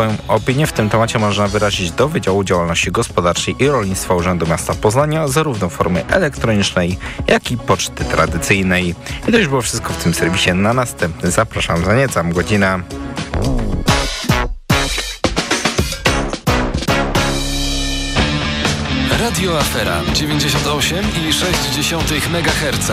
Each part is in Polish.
Swoją opinię w tym temacie można wyrazić do Wydziału Działalności Gospodarczej i Rolnictwa Urzędu Miasta Poznania, zarówno w formie elektronicznej, jak i poczty tradycyjnej. I to już było wszystko w tym serwisie. Na następny zapraszam za niecam godzinę. Radio Afera 98,6 MHz.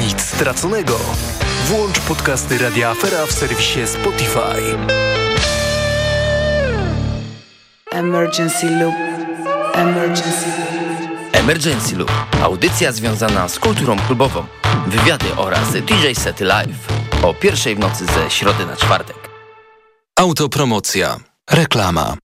Nic straconego. Włącz podcasty Radia Afera w serwisie Spotify. Emergency Loop. Emergency Loop. Emergency Loop. Audycja związana z kulturą klubową. Wywiady oraz DJ sety live. O pierwszej w nocy ze środy na czwartek. Autopromocja. Reklama.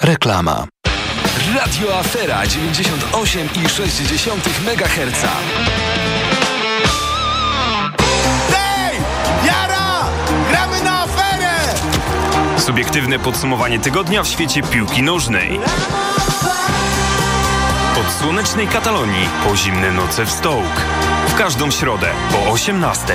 Reklama. Radio Afera 98,6 MHz. Hej! Jara! Gramy na aferę! Subiektywne podsumowanie tygodnia w świecie piłki nożnej. Od słonecznej Katalonii po zimne noce w Stołk. W każdą środę po 18.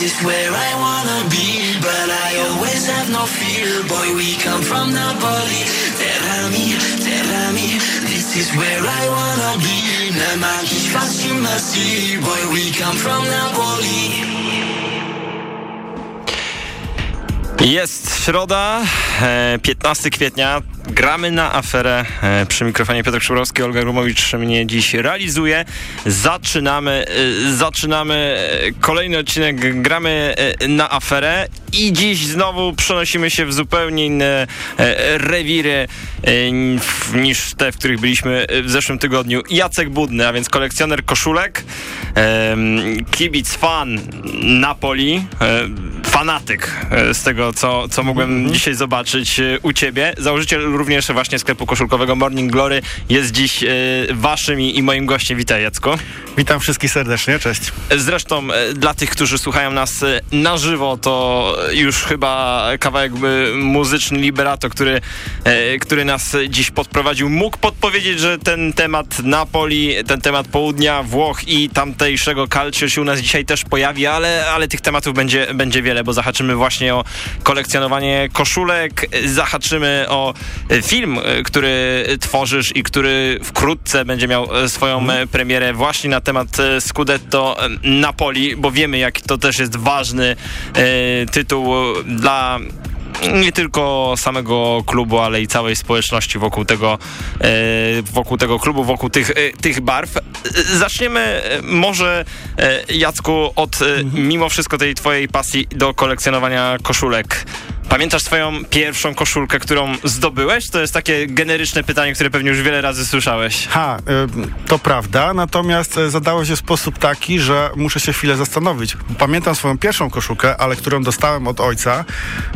This is where I wanna be, but I always have no fear. Boy, we come from Napoli. Terrami, terrami, this is where I wanna be. Ne manquis facilement si, boy, we come from Napoli. Jest środa, e, 15 kwietnia, Gramy na aferę. E, Przy mikrofonie Piotr Krzybrowski, Olga Rumowicz mnie dziś realizuje. Zaczynamy, e, zaczynamy e, kolejny odcinek. Gramy na aferę i dziś znowu przenosimy się w zupełnie inne rewiry niż te, w których byliśmy w zeszłym tygodniu. Jacek Budny, a więc kolekcjoner koszulek, kibic fan Napoli, fanatyk z tego, co, co mogłem dzisiaj zobaczyć u ciebie. Założyciel również właśnie sklepu koszulkowego Morning Glory jest dziś e, waszym i, moim gościem. Witaj Jacku. Witam wszystkich serdecznie, cześć. Zresztą e, dla tych, którzy słuchają nas e, na żywo, to już chyba kawałek muzyczny Liberato, który, który nas dziś podprowadził, mógł podpowiedzieć, że ten temat Napoli, ten temat południa Włoch i tamtejszego calcio się u nas dzisiaj też pojawi, ale, ale tych tematów będzie, będzie wiele, bo zahaczymy właśnie o kolekcjonowanie koszulek, zahaczymy o film, e, który tworzysz i który wkrótce będzie miał e, swoją e, premierę właśnie na temat e, Scudetto e, Napoli, bo wiemy jak to też jest ważny e, tytuł dla nie tylko samego klubu, ale i całej społeczności wokół tego, e, wokół tego klubu, wokół tych, e, tych barw. E, Zaczniemy e, może, e, Jacku, od e, mimo wszystko tej twojej pasji do kolekcjonowania koszulek. Pamiętasz swoją pierwszą koszulkę, którą zdobyłeś? To jest takie generyczne pytanie, które pewnie już wiele razy słyszałeś. Ha, y, to prawda, natomiast y, zadało się w sposób taki, że muszę się chwilę zastanowić. Pamiętam swoją pierwszą koszulkę, ale którą dostałem od ojca.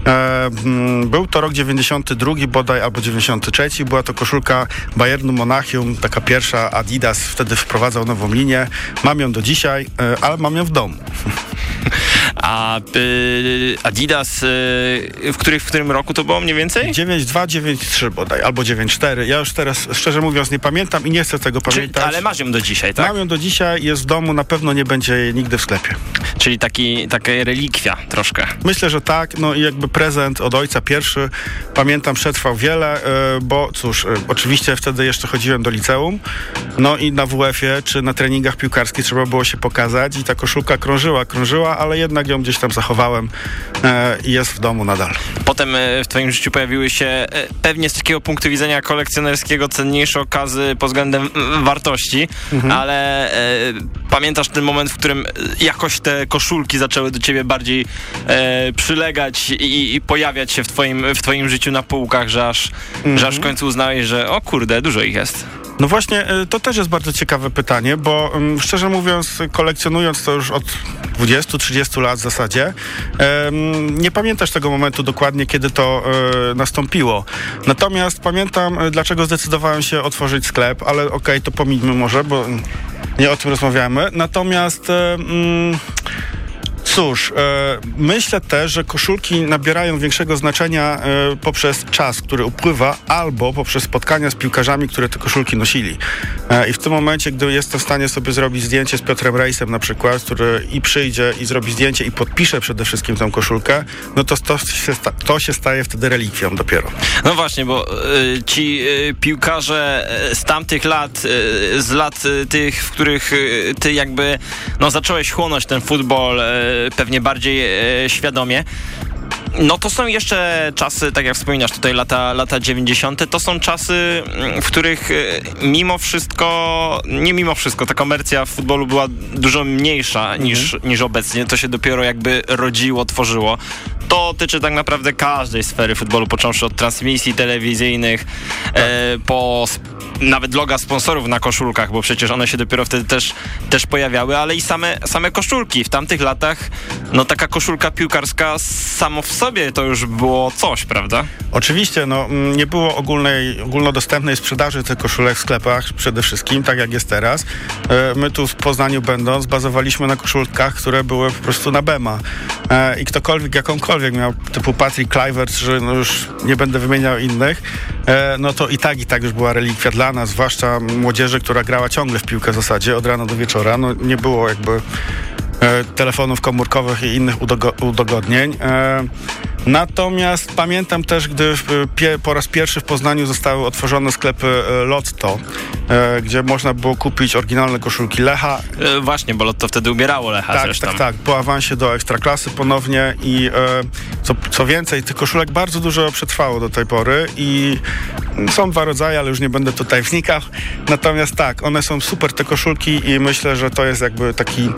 E, mm, był to rok 92 bodaj, albo 93. Była to koszulka Bayernu Monachium, taka pierwsza Adidas, wtedy wprowadzał nową linię. Mam ją do dzisiaj, e, ale mam ją w domu. A y, Adidas, y, w, których, w którym roku to było mniej więcej? 9.2, 9.3 bodaj, albo 9.4. Ja już teraz, szczerze mówiąc, nie pamiętam i nie chcę tego Czyli, pamiętać. ale masz ją do dzisiaj, tak? Mam ją do dzisiaj, jest w domu, na pewno nie będzie jej nigdy w sklepie. Czyli taki, taka relikwia troszkę. Myślę, że tak, no i jakby prezent od ojca pierwszy, pamiętam, przetrwał wiele, e, bo cóż, e, oczywiście wtedy jeszcze chodziłem do liceum, no i na WF-ie czy na treningach piłkarskich trzeba było się pokazać i ta koszulka krążyła, krążyła, ale jednak ją gdzieś tam zachowałem e, i jest w domu nadal. Potem e, w twoim życiu pojawiły się e, pewnie z takiego punktu widzenia kolekcjonerskiego cenniejsze okazy pod względem mm, wartości, ale e, pamiętasz ten moment, w którym e, jakoś te koszulki zaczęły do ciebie bardziej e, przylegać i, i pojawiać się w twoim, w twoim życiu na półkach, że aż, że aż w końcu uznałeś, że o kurde, dużo ich jest. No właśnie, y, to też jest bardzo ciekawe pytanie, bo ym, szczerze mówiąc, kolekcjonując to już od 20-30 lat w zasadzie, nie pamiętasz tego momentu dokładnie, kiedy to y, nastąpiło. Natomiast pamiętam, y, dlaczego zdecydowałem się otworzyć sklep, ale okej, to pomińmy może, bo mm, nie o tym rozmawiamy. Natomiast... mm, Cóż, e, myślę też, że koszulki nabierają większego znaczenia e, poprzez czas, który upływa, albo poprzez spotkania z piłkarzami, które te koszulki nosili. E, I w tym momencie, gdy jestem w stanie sobie zrobić zdjęcie z Piotrem Rejsem na przykład, który i przyjdzie i zrobi zdjęcie i podpisze przede wszystkim tę koszulkę, no to to się, to się staje wtedy relikwią dopiero. No właśnie, bo y, ci y, piłkarze z tamtych lat, y, z lat tych, w których ty jakby no, zacząłeś chłonąć ten futbol pewnie bardziej y, świadomie. No to są jeszcze czasy, tak jak wspominasz tutaj, lata, lata 90. To są czasy, mm, w których y, mimo wszystko, nie mimo wszystko, ta komercja w futbolu była dużo mniejsza niż, niż obecnie. To się dopiero jakby rodziło, tworzyło. To dotyczy tak naprawdę każdej sfery futbolu, począwszy od transmisji telewizyjnych, e, po nawet loga sponsorów na koszulkach, bo przecież one się dopiero wtedy też, też pojawiały, ale i same, same koszulki. W tamtych latach, no taka koszulka piłkarska samo w sobie to już było coś, prawda? Oczywiście, no, mm, nie było ogólnej, ogólnodostępnej sprzedaży tych koszulek w sklepach przede wszystkim, tak jak jest teraz. E, My tu w Poznaniu będąc, bazowaliśmy na koszulkach, które były po prostu na Bema. E, I ktokolwiek, jakąkolwiek miał, typu Patrick Kluivert, że no już nie będę wymieniał innych, e, no to i tak, i tak już była relikwia dla nas, zwłaszcza młodzieży, która grała ciągle w piłkę w zasadzie, od rana do wieczora. No nie było jakby telefonów komórkowych i innych udogo- udogodnień. E, Natomiast pamiętam też, gdy po raz pierwszy w Poznaniu zostały otworzone sklepy e, Lotto, e, gdzie można było kupić oryginalne koszulki Lecha. E, właśnie, bo Lotto wtedy ubierało Lecha Tak, zresztą. tak, tak. Po awansie do Ekstraklasy ponownie i e, co, co więcej, tych koszulek bardzo dużo przetrwało do tej pory i są dwa rodzaje, ale już nie będę tutaj wnikał. Natomiast tak, one są super te koszulki i myślę, że to jest jakby taki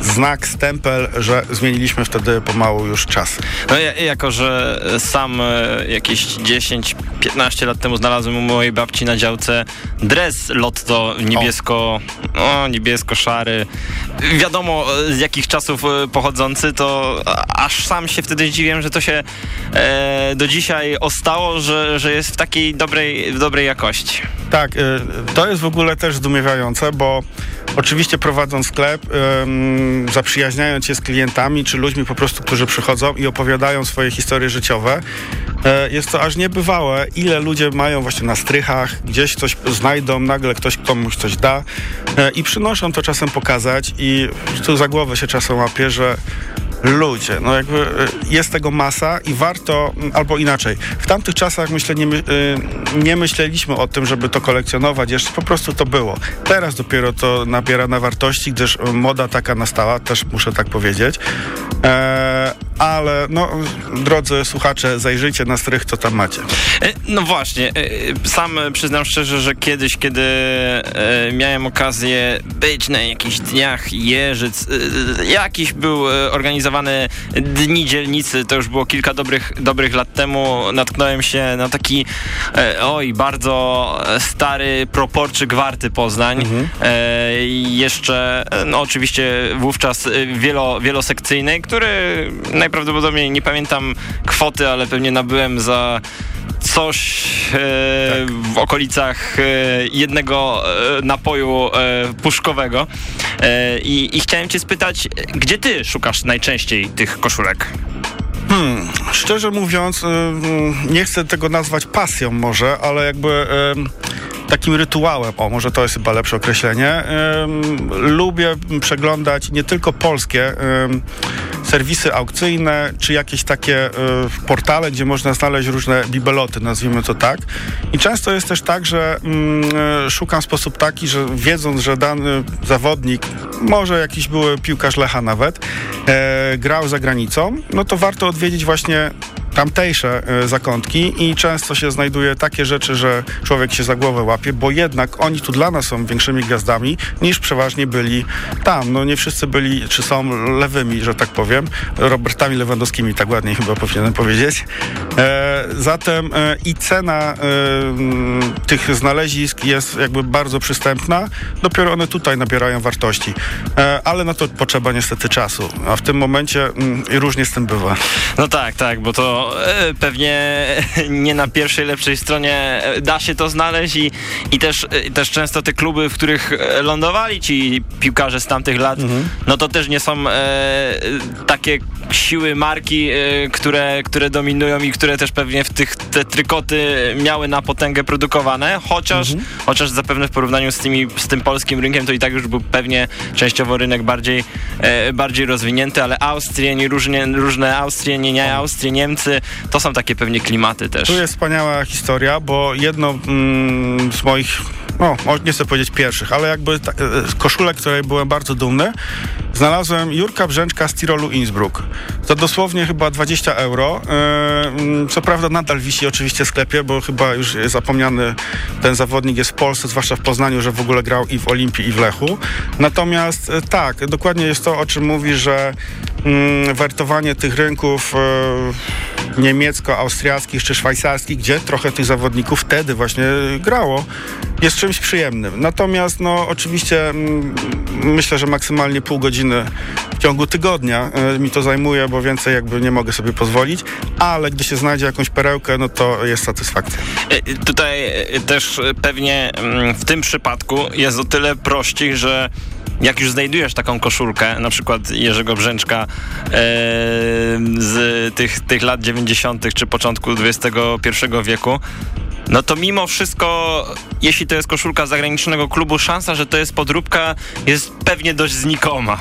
znak, stempel, że zmieniliśmy wtedy pomału już czas. No ja, jako, że sam e, jakieś 10 15 lat temu znalazłem u mojej babci na działce dres lotto niebiesko, o, niebiesko-szary. Wiadomo e, z jakich czasów e, pochodzący, to aż sam się wtedy zdziwiłem, że to się e, do dzisiaj ostało, że, że jest w takiej dobrej, dobrej jakości. Tak, e, to jest w ogóle też zdumiewające, bo oczywiście prowadząc sklep, zaprzyjaźniając się z klientami czy ludźmi po prostu, którzy przychodzą i opowiadają swoje historie życiowe, jest to aż niebywałe ile ludzie mają właśnie na strychach, gdzieś coś znajdą, nagle ktoś komuś coś da y, i przynoszą to czasem pokazać i tu za głowę się czasem łapie, że ludzie, no jakby y, jest tego masa i warto, albo inaczej, w tamtych czasach myślę nie, my- y, nie myśleliśmy o tym, żeby to kolekcjonować, jeszcze po prostu to było. Teraz dopiero to nabiera na wartości, gdyż moda taka nastała, też muszę tak powiedzieć. E, ale no, drodzy słuchacze, zajrzyjcie na strych, co tam macie. E, No właśnie, e, sam przyznam szczerze, że kiedyś, kiedy e, miałem okazję być na jakichś dniach Jeżyc, jakiś był organizowany Dni Dzielnicy, to już było kilka dobrych, dobrych lat temu, natknąłem się na taki oj, bardzo stary proporczyk Warty Poznań. I jeszcze, no oczywiście wówczas wielo, wielosekcyjny, który najprawdopodobniej nie pamiętam kwoty, ale pewnie nabyłem za coś e, w okolicach e, jednego e, napoju e, puszkowego. E, i, I chciałem cię spytać, gdzie ty szukasz najczęściej tych koszulek? Hmm, szczerze mówiąc, y, nie chcę tego nazwać pasją może, ale jakby takim rytuałem, o może to jest chyba lepsze określenie, lubię przeglądać nie tylko polskie serwisy aukcyjne, czy jakieś takie y, portale, gdzie można znaleźć różne bibeloty, nazwijmy to tak. I często jest też tak, że mm, y, szukam w sposób taki, że wiedząc, że dany zawodnik, może jakiś były piłkarz Lecha nawet, e, grał za granicą, no to warto odwiedzić właśnie tamtejsze e, zakątki i często się znajduje takie rzeczy, że człowiek się za głowę łapie, bo jednak oni tu dla nas są większymi gwiazdami niż przeważnie byli tam. No nie wszyscy byli, czy są lewymi, że tak powiem, Robertami Lewandowskimi, tak ładniej chyba powinienem powiedzieć. E, zatem e, i cena e, tych znalezisk jest jakby bardzo przystępna, dopiero one tutaj nabierają wartości. E, ale na to potrzeba niestety czasu, a w tym momencie mm, różnie z tym bywa. No tak, tak, bo to e, pewnie nie na pierwszej lepszej stronie e, da się to znaleźć i, i też, e, też często te kluby, w których lądowali ci piłkarze z tamtych lat, no to też nie są e, takie siły marki, e, które, które dominują i które też pewnie w tych te trykoty miały na potęgę produkowane, chociaż, chociaż zapewne w porównaniu z, tymi, z tym polskim rynkiem to i tak już był pewnie częściowo rynek bardziej, e, bardziej rozwinięty, ale Austrię, nie różnie, różne Austrie, nie, nie Austrie, Niemcy, to są takie pewnie klimaty też. Tu jest wspaniała historia, bo jedno mm, z moich, no nie chcę powiedzieć pierwszych, ale jakby ta, e, koszulek, której byłem bardzo dumny, znalazłem Jurka Brzęczka z Tirolu Innsbruck. Za dosłownie chyba 20 euro. E, mm, co prawda nadal wisi oczywiście w sklepie, bo chyba już zapomniany ten zawodnik jest w Polsce, zwłaszcza w Poznaniu, że w ogóle grał i w Olimpii i w Lechu. Natomiast e, tak, dokładnie jest to, o czym mówi, że wertowanie tych rynków e, niemiecko-austriackich czy szwajcarskich, gdzie trochę tych zawodników wtedy właśnie grało, jest czymś przyjemnym. Natomiast no oczywiście mm, myślę, że maksymalnie pół godziny w ciągu tygodnia e, mi to zajmuje, bo więcej jakby nie mogę sobie pozwolić, ale gdy się znajdzie jakąś perełkę, no to jest satysfakcja. E, Tutaj też pewnie mm, w tym przypadku jest o tyle prościej, że jak już znajdujesz taką koszulkę, na przykład Jerzego Brzęczka e, z tych, tych lat 90. czy początku XXI wieku, no to mimo wszystko, jeśli to jest koszulka zagranicznego klubu, szansa, że to jest podróbka jest pewnie dość znikoma.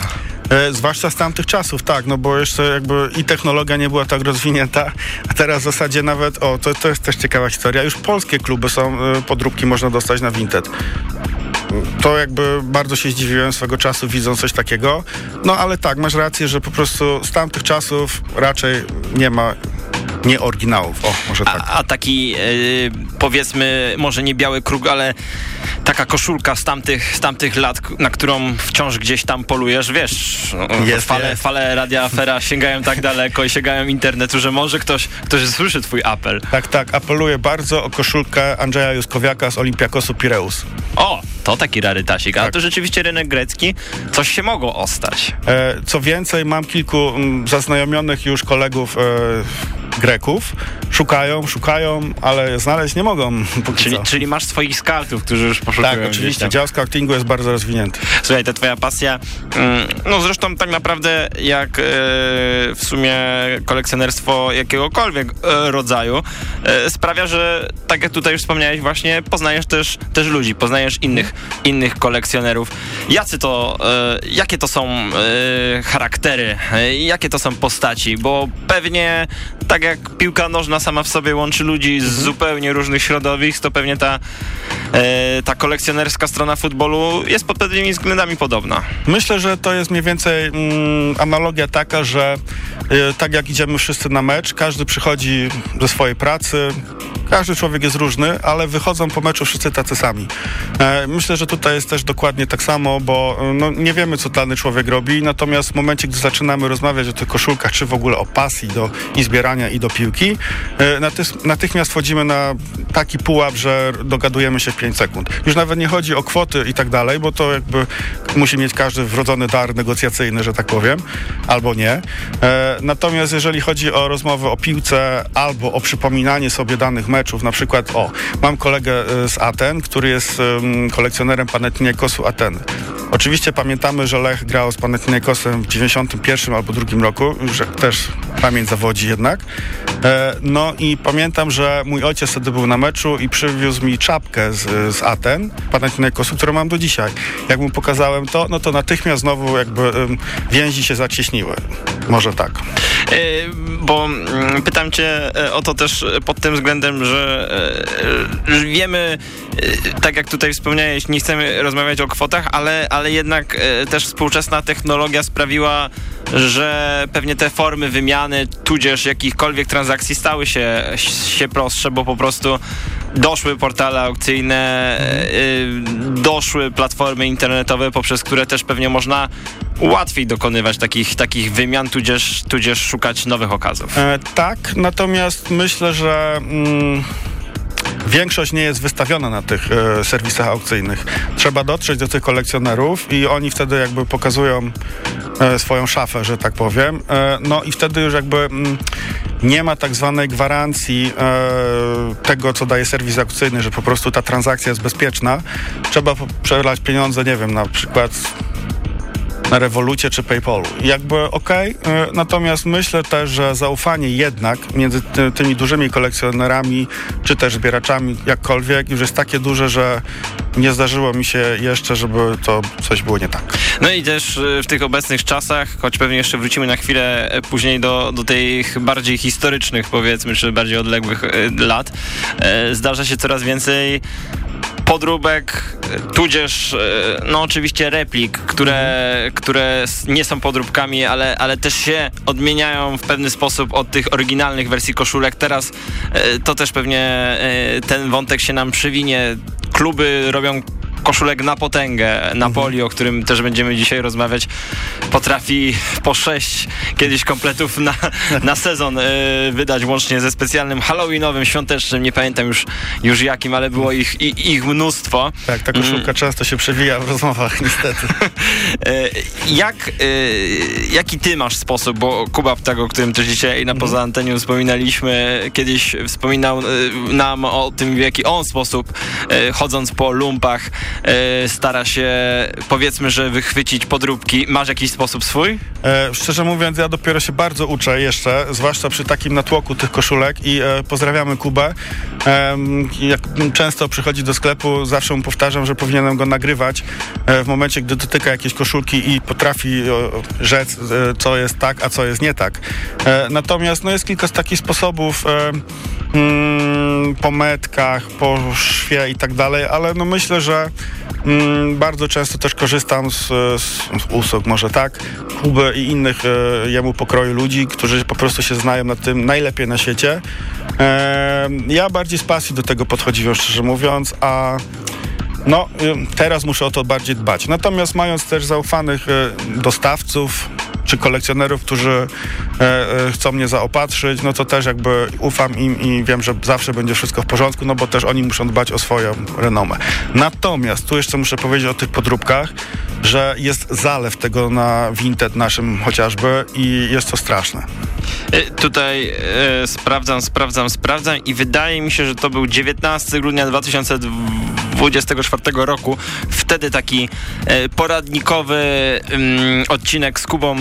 E, zwłaszcza z tamtych czasów, tak, no bo jeszcze jakby i technologia nie była tak rozwinięta, a teraz w zasadzie nawet, o, to, to jest też ciekawa historia, już polskie kluby są, e, podróbki można dostać na Vinted. To jakby bardzo się zdziwiłem swego czasu widząc coś takiego. No ale tak, masz rację, że po prostu z tamtych czasów raczej nie ma nie oryginałów. O, może tak. A, a taki y, powiedzmy, może nie biały kruk, ale taka koszulka z tamtych, z tamtych lat, na którą wciąż gdzieś tam polujesz, wiesz, Jest, fale, jest. fale Radia Afera sięgają tak daleko i sięgają internetu, że może ktoś, ktoś słyszy twój apel. Tak, tak, apeluję bardzo o koszulkę Andrzeja Juskowiaka z Olimpiakosu Pireus. O, to taki rarytasik, ale to rzeczywiście rynek grecki, coś się mogło ostać. E, co więcej, mam kilku mm, zaznajomionych już kolegów e, Greków. Szukają, szukają, ale znaleźć nie mogą. Czyli, czyli masz swoich scoutów, którzy już poszukują Tak, oczywiście. Dział scoutingu jest bardzo rozwinięty. Słuchaj, ta twoja pasja, mm, no zresztą tak naprawdę jak e, w sumie kolekcjonerstwo jakiegokolwiek e, rodzaju e, sprawia, że tak jak tutaj już wspomniałeś właśnie, poznajesz też, też ludzi, poznajesz innych, innych kolekcjonerów. Jacy to, jakie to są charaktery, jakie to są postaci, bo pewnie tak jak piłka nożna sama w sobie łączy ludzi z zupełnie różnych środowisk, to pewnie ta, e, ta kolekcjonerska strona futbolu jest pod pewnymi względami podobna. Myślę, że to jest mniej więcej mm, analogia taka, że y, tak jak idziemy wszyscy na mecz, każdy przychodzi ze swojej pracy, każdy człowiek jest różny, ale wychodzą po meczu wszyscy tacy sami. E, myślę, że tutaj jest też dokładnie tak samo, bo y, no, nie wiemy, co dany człowiek robi, natomiast w momencie, gdy zaczynamy rozmawiać o tych koszulkach, czy w ogóle o pasji do, i zbierania i do piłki, e, natychmiast wchodzimy na taki pułap, że dogadujemy się w 5 sekund. Już nawet nie chodzi o kwoty i tak dalej, bo to jakby musi mieć każdy wrodzony dar negocjacyjny, że tak powiem, albo nie. E, natomiast jeżeli chodzi o rozmowę o piłce albo o przypominanie sobie danych meczów, na przykład, o, mam kolegę e, z Aten, który jest em, kolekcjonerem Panathinaikosu Ateny. Oczywiście pamiętamy, że Lech grał z Panathinaikosem w 91 albo drugim roku, że też pamięć zawodzi jednak. E, no i pamiętam, że mój ojciec wtedy był na meczu i przywiózł mi czapkę z, z Aten, Panathinaikosu, którą mam do dzisiaj. Jak mu pokazałem to, no to natychmiast znowu jakby więzi się zacieśniły. Może tak. E, Bo mm, pytam cię e, o to też pod tym względem, że wiemy, tak jak tutaj wspomniałeś, nie chcemy rozmawiać o kwotach, ale, ale jednak też współczesna technologia sprawiła, że pewnie te formy wymiany, tudzież jakichkolwiek transakcji stały się, się prostsze, bo po prostu doszły portale aukcyjne, e, doszły platformy internetowe, poprzez które też pewnie można łatwiej dokonywać takich, takich wymian, tudzież, tudzież szukać nowych okazów. E, tak, natomiast myślę, że mm, większość nie jest wystawiona na tych e, serwisach aukcyjnych. Trzeba dotrzeć do tych kolekcjonerów i oni wtedy jakby pokazują e, swoją szafę, że tak powiem. E, no i wtedy już jakby mm, nie ma tak zwanej gwarancji e, tego, co daje serwis aukcyjny, że po prostu ta transakcja jest bezpieczna. Trzeba przelać pieniądze, nie wiem, na przykład Revolucie czy PayPalu. Jakby okej, y, natomiast myślę też, że zaufanie jednak między ty, tymi dużymi kolekcjonerami czy też zbieraczami jakkolwiek już jest takie duże, że nie zdarzyło mi się jeszcze, żeby to coś było nie tak. No i też y, w tych obecnych czasach, choć pewnie jeszcze wrócimy na chwilę e, później do, do tych bardziej historycznych, powiedzmy, czy bardziej odległych e, lat, e, zdarza się coraz więcej podróbek, tudzież e, no oczywiście replik, które, które nie są podróbkami, ale, ale też się odmieniają w pewny sposób od tych oryginalnych wersji koszulek. Teraz e, to też pewnie e, ten wątek się nam przywinie. Kluby robią koszulek na potęgę. Napoli, o którym też będziemy dzisiaj rozmawiać, potrafi po sześć kiedyś kompletów na, na sezon y, wydać łącznie ze specjalnym halloweenowym, świątecznym, nie pamiętam już, już jakim, ale było ich, i, ich mnóstwo. Tak, ta koszulka często się przewija w rozmowach, niestety. E, Jak, e, jaki ty masz sposób, bo Kuba Ptak, o którym też dzisiaj na poza antenią wspominaliśmy, kiedyś wspominał nam o tym, w jaki on sposób, chodząc po lumpach, stara się, powiedzmy, że wychwycić podróbki. Masz jakiś sposób swój? E, szczerze mówiąc, ja dopiero się bardzo uczę jeszcze, zwłaszcza przy takim natłoku tych koszulek i e, pozdrawiamy Kubę. E, jak często przychodzi do sklepu, zawsze mu powtarzam, że powinienem go nagrywać e, w momencie, gdy dotyka jakiejś koszulki i potrafi e, rzec, e, co jest tak, a co jest nie tak. E, natomiast no, jest kilka z takich sposobów e, mm, po metkach, po szwie i tak dalej, ale no myślę, że bardzo często też korzystam z, z, z usług, może tak, Kuby i innych e, jemu pokroju ludzi, którzy po prostu się znają na tym najlepiej na świecie. E, ja bardziej z pasji do tego podchodziłem, szczerze mówiąc, a no, y, teraz muszę o to bardziej dbać. Natomiast mając też zaufanych e, dostawców czy kolekcjonerów, którzy e, e, chcą mnie zaopatrzyć, no to też jakby ufam im i wiem, że zawsze będzie wszystko w porządku, no bo też oni muszą dbać o swoją renomę. Natomiast tu jeszcze muszę powiedzieć o tych podróbkach, że jest zalew tego na Vinted naszym chociażby i jest to straszne. E, Tutaj e, sprawdzam, sprawdzam, sprawdzam i wydaje mi się, że to był 19 grudnia 2024 roku. Wtedy taki e, poradnikowy mm, odcinek z Kubą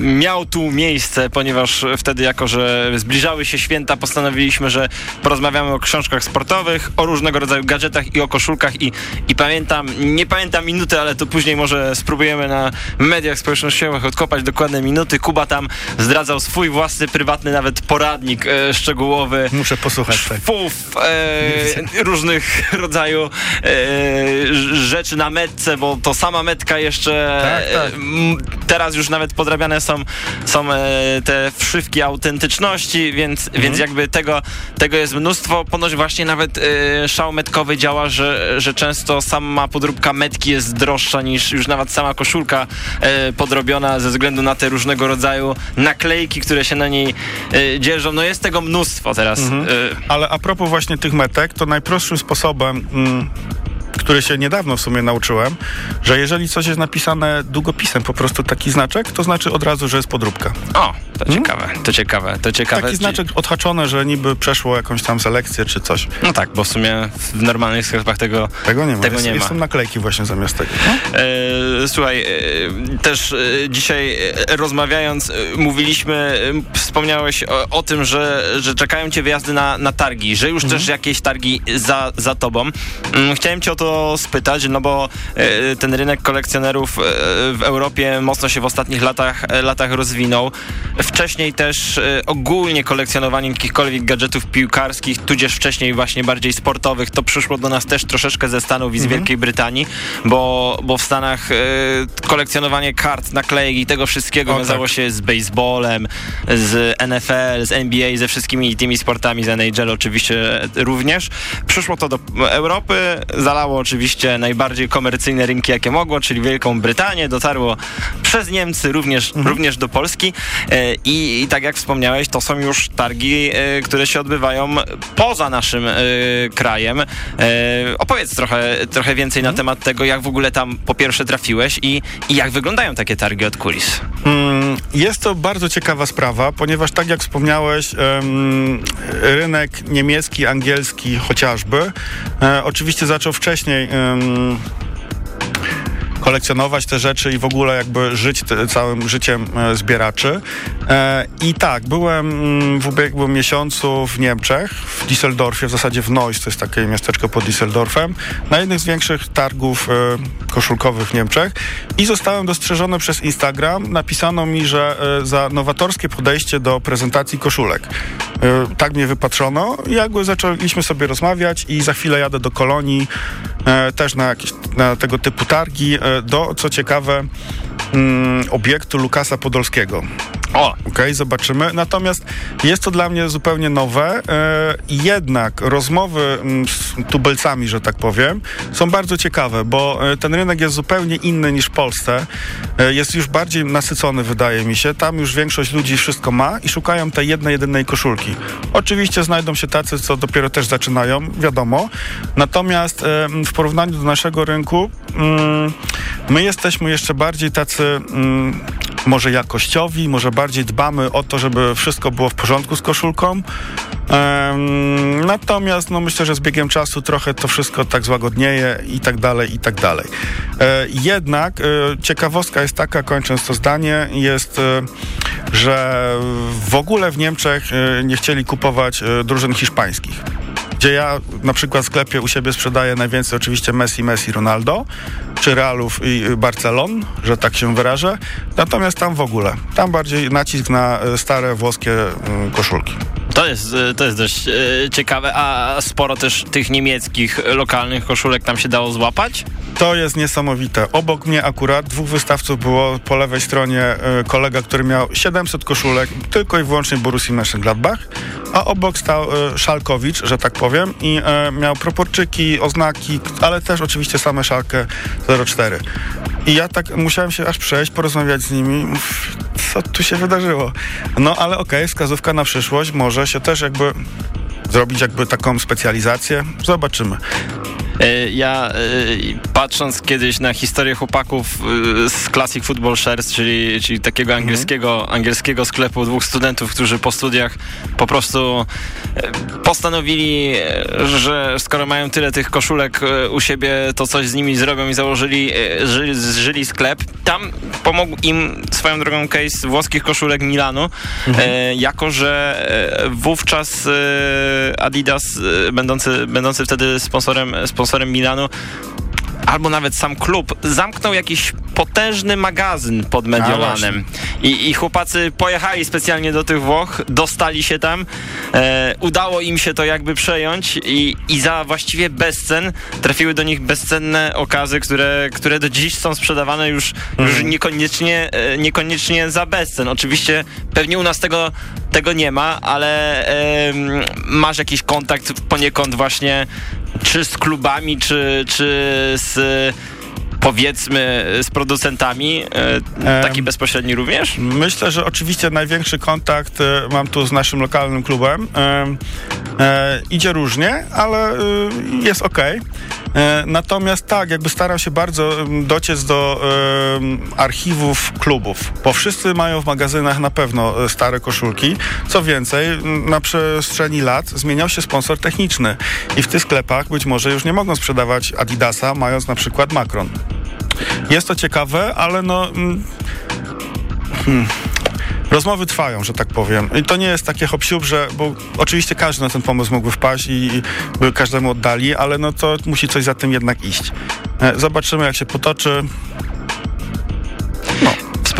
miał tu miejsce, ponieważ wtedy jako, że zbliżały się święta, postanowiliśmy, że porozmawiamy o książkach sportowych, o różnego rodzaju gadżetach i o koszulkach i, i pamiętam, nie pamiętam minuty, ale to później może spróbujemy na mediach społecznościowych odkopać dokładne minuty. Kuba tam zdradzał swój własny, prywatny nawet poradnik e, szczegółowy. Muszę posłuchać. Tak. Szwów, e, różnych rodzaju e, rzeczy na metce, bo to sama metka jeszcze Tak, tak. Teraz już nawet podrabiane są, są e, te wszywki autentyczności, więc, Mhm. więc jakby tego, tego jest mnóstwo. Ponoć właśnie nawet e, szał metkowy działa, że, że często sama podróbka metki jest droższa niż już nawet sama koszulka e, podrobiona ze względu na te różnego rodzaju naklejki, które się na niej dzierżą. No jest tego mnóstwo teraz. Mhm. Ale a propos właśnie tych metek, to najprostszym sposobem, mm, który się niedawno w sumie nauczyłem, że jeżeli coś jest napisane długopisem, po prostu taki znaczek, to znaczy od razu, że jest podróbka. o, to ciekawe, to ciekawe, to ciekawe. Taki znaczek odhaczone, że niby przeszło jakąś tam selekcję czy coś. No tak, bo w sumie w normalnych sklepach tego, Tego nie ma. Tego jest, nie ma. jest są naklejki właśnie zamiast tego. No? E, słuchaj, e, też e, dzisiaj e, rozmawiając, e, mówiliśmy, e, wspomniałeś o, o tym, że, że czekają cię wyjazdy na, na targi, że już też jakieś targi za, za tobą. Mm, Chciałem cię o to spytać, no bo e, ten rynek kolekcjonerów e, w Europie mocno się w ostatnich latach, e, latach rozwinął. Wcześniej też ogólnie kolekcjonowanie jakichkolwiek gadżetów piłkarskich, tudzież wcześniej właśnie bardziej sportowych, to przyszło do nas też troszeczkę ze Stanów i z Wielkiej Brytanii, bo, bo w Stanach kolekcjonowanie kart, naklejek i tego wszystkiego O, wiązało tak. się z baseballem, z NFL, z NBA, ze wszystkimi tymi sportami, z NHL oczywiście również. Przyszło to do Europy, zalało oczywiście najbardziej komercyjne rynki, jakie mogło, czyli Wielką Brytanię, dotarło przez Niemcy również, również do Polski E, i, i tak jak wspomniałeś, to są już targi, e, które się odbywają poza naszym e, krajem. Opowiedz trochę, trochę więcej na temat tego, jak w ogóle tam po pierwsze trafiłeś i, i jak wyglądają takie targi od kulis. Mm, Jest to bardzo ciekawa sprawa, ponieważ tak jak wspomniałeś, rynek niemiecki, angielski chociażby, e, oczywiście zaczął wcześniej kolekcjonować te rzeczy i w ogóle jakby żyć całym życiem e, zbieraczy. E, I tak, byłem mm, w ubiegłym miesiącu w Niemczech, w Düsseldorfie, w zasadzie w Neuss, to jest takie miasteczko pod Düsseldorfem, na jednych z większych targów e, koszulkowych w Niemczech i zostałem dostrzeżony przez Instagram. Napisano mi, że za nowatorskie podejście do prezentacji koszulek. Tak mnie wypatrzono i jakby zaczęliśmy sobie rozmawiać i za chwilę jadę do Kolonii, też na jakieś na tego typu targi, do, co ciekawe, mm, obiektu Lukasa Podolskiego. O! Okej, zobaczymy. Natomiast jest to dla mnie zupełnie nowe. E, jednak rozmowy mm, z tubelcami, że tak powiem, są bardzo ciekawe, bo e, ten rynek jest zupełnie inny niż w Polsce. E, jest już bardziej nasycony, wydaje mi się. Tam już większość ludzi wszystko ma i szukają tej jednej, jedynej koszulki. Oczywiście znajdą się tacy, co dopiero też zaczynają, wiadomo. Natomiast w porównaniu do naszego rynku, mm, my jesteśmy jeszcze bardziej tacy mm, może jakościowi, może bardziej dbamy o to, żeby wszystko było w porządku z koszulką. Um, natomiast no, myślę, że z biegiem czasu trochę to wszystko tak złagodnieje i tak dalej, i tak dalej. E, jednak e, ciekawostka jest taka, kończąc to zdanie, jest, e, że w ogóle w Niemczech e, nie chcieli kupować e, drużyn hiszpańskich gdzie ja na przykład w sklepie u siebie sprzedaję najwięcej oczywiście Messi, Messi, Ronaldo, czy Realów i Barcelon, że tak się wyrażę. Natomiast tam w ogóle, tam bardziej nacisk na e, stare włoskie mm, koszulki. To jest, to jest dość ciekawe, a sporo też tych niemieckich, lokalnych koszulek tam się dało złapać? To jest niesamowite. Obok mnie akurat dwóch wystawców było po lewej stronie e, kolega, który miał 700 koszulek, tylko i wyłącznie Borussii Mönchengladbach, a obok stał e, Szalkowicz, że tak powiem, i e, miał proporczyki, oznaki, ale też oczywiście same Szalkę 04. I ja tak musiałem się aż przejść, porozmawiać z nimi. Co tu się wydarzyło? No ale okej, okay, wskazówka na przyszłość może się też jakby zrobić jakby taką specjalizację. Zobaczymy. E, ja e, patrząc kiedyś na historię chłopaków e, z Classic Football Shares, czyli, czyli takiego Mhm. angielskiego, angielskiego sklepu dwóch studentów, którzy po studiach po prostu postanowili, że skoro mają tyle tych koszulek u siebie, to coś z nimi zrobią i założyli, żyli, żyli sklep. Tam pomógł im swoją drogą case włoskich koszulek Milanu, Mhm. jako że wówczas Adidas, będący, będący wtedy sponsorem, sponsorem Milanu, albo nawet sam klub zamknął jakiś potężny magazyn pod Mediolanem. I, I chłopacy pojechali specjalnie do tych Włoch, dostali się tam, e, udało im się to jakby przejąć i, i za właściwie bezcen trafiły do nich bezcenne okazy, które, które do dziś są sprzedawane już, już niekoniecznie, e, niekoniecznie za bezcen. Oczywiście pewnie u nas tego, tego nie ma, ale masz jakiś kontakt poniekąd właśnie czy z klubami, czy, czy z powiedzmy z producentami, e, taki bezpośredni również? Myślę, że oczywiście największy kontakt e, mam tu z naszym lokalnym klubem. E, idzie różnie, ale e, jest ok. Natomiast tak, jakby staram się bardzo dociec do e, archiwów klubów, bo wszyscy mają w magazynach na pewno e, stare koszulki. Co więcej, na przestrzeni lat zmieniał się sponsor techniczny i w tych sklepach być może już nie mogą sprzedawać Adidasa, mając na przykład Macron. Jest to ciekawe, ale no... mm, Hmm. Rozmowy trwają, że tak powiem. I to nie jest takie hop że, bo oczywiście każdy na ten pomysł mógłby wpaść i, by każdemu oddali, ale no to musi coś za tym jednak iść. E, Zobaczymy, jak się potoczy.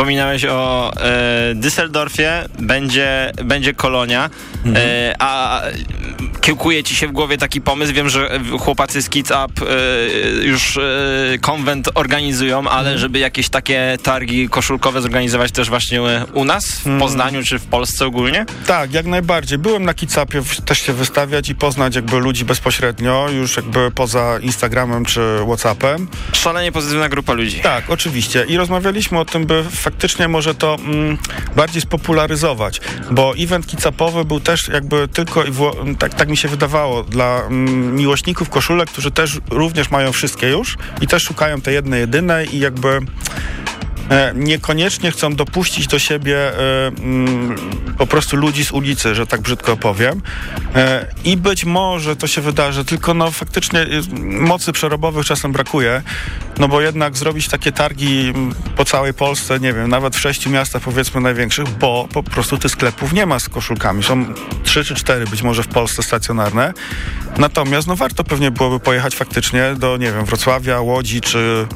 Wspominałeś o e, Düsseldorfie, będzie, będzie kolonia, e, a kiełkuje ci się w głowie taki pomysł, wiem, że chłopacy z Kids Up e, już e, konwent organizują, ale żeby jakieś takie targi koszulkowe zorganizować też właśnie u nas, w Poznaniu czy w Polsce ogólnie? Tak, jak najbardziej. Byłem na Kicapie w- też się wystawiać i poznać jakby ludzi bezpośrednio, już jakby poza Instagramem czy Whatsappem. Szalenie pozytywna grupa ludzi. Tak, oczywiście. I rozmawialiśmy o tym, by faktycznie może to mm, bardziej spopularyzować, bo event kicapowy był też jakby tylko wyło- tak, tak mi się wydawało, dla mm, miłośników koszulek, którzy też również mają wszystkie już i też szukają tej jednej, jedynej i jakby niekoniecznie chcą dopuścić do siebie e, mm, po prostu ludzi z ulicy, że tak brzydko powiem. E, I być może to się wydarzy, tylko no faktycznie y, mocy przerobowych czasem brakuje, no bo jednak zrobić takie targi mm, po całej Polsce, nie wiem, nawet w sześciu miastach powiedzmy największych, bo po prostu tych sklepów nie ma z koszulkami. Są trzy czy cztery być może w Polsce stacjonarne. Natomiast no warto pewnie byłoby pojechać faktycznie do, nie wiem, Wrocławia, Łodzi czy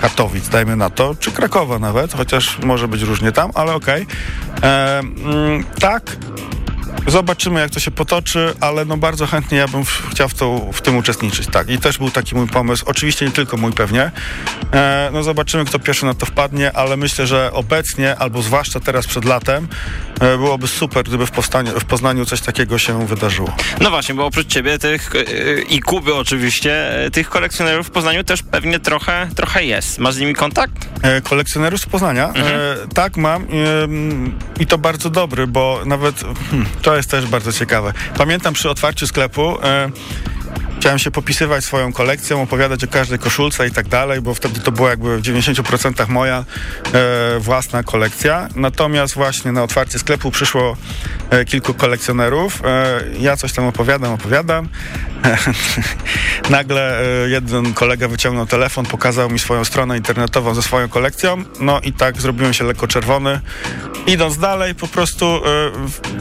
Katowic, dajmy na to, czy Krakowa nawet, chociaż może być różnie tam, ale okej. E, mm, Tak, zobaczymy jak to się potoczy, ale no bardzo chętnie ja bym w, chciał w, to, w tym uczestniczyć, tak. I też był taki mój pomysł, oczywiście nie tylko mój pewnie. E, no zobaczymy kto pierwszy na to wpadnie, ale myślę, że obecnie, albo zwłaszcza teraz przed latem, e, byłoby super, gdyby w, Powstaniu, w Poznaniu coś takiego się wydarzyło. No właśnie, bo oprócz ciebie tych e, i Kuby oczywiście, e, tych kolekcjonerów w Poznaniu też pewnie trochę, trochę jest. Masz z nimi kontakt? E, kolekcjonerów z Poznania? E, tak, mam i to bardzo dobry, bo nawet hmm, to jest też bardzo ciekawe. Pamiętam przy otwarciu sklepu e, Chciałem się popisywać swoją kolekcją, opowiadać o każdej koszulce i tak dalej, bo wtedy to była jakby w 90% moja e, własna kolekcja. Natomiast właśnie na otwarcie sklepu przyszło e, kilku kolekcjonerów. E, ja coś tam opowiadam, opowiadam. Nagle e, jeden kolega wyciągnął telefon, pokazał mi swoją stronę internetową ze swoją kolekcją. No i tak zrobiłem się lekko czerwony. Idąc dalej, po prostu e,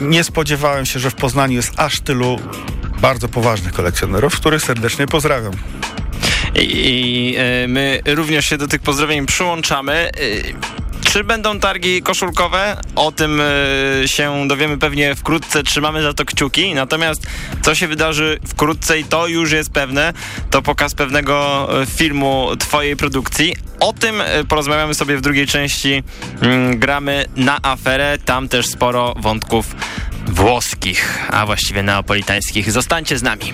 nie spodziewałem się, że w Poznaniu jest aż tylu bardzo poważnych kolekcjonerów, których serdecznie pozdrawiam. I, e, my również się do tych pozdrowień przyłączamy. E, Czy będą targi koszulkowe? O tym e, się dowiemy pewnie wkrótce. Trzymamy za to kciuki. Natomiast co się wydarzy wkrótce i to już jest pewne, to pokaz pewnego e, filmu twojej produkcji. O tym porozmawiamy sobie w drugiej części. Mm, Gramy na aferę. Tam też sporo wątków włoskich, a właściwie neapolitańskich. Zostańcie z nami.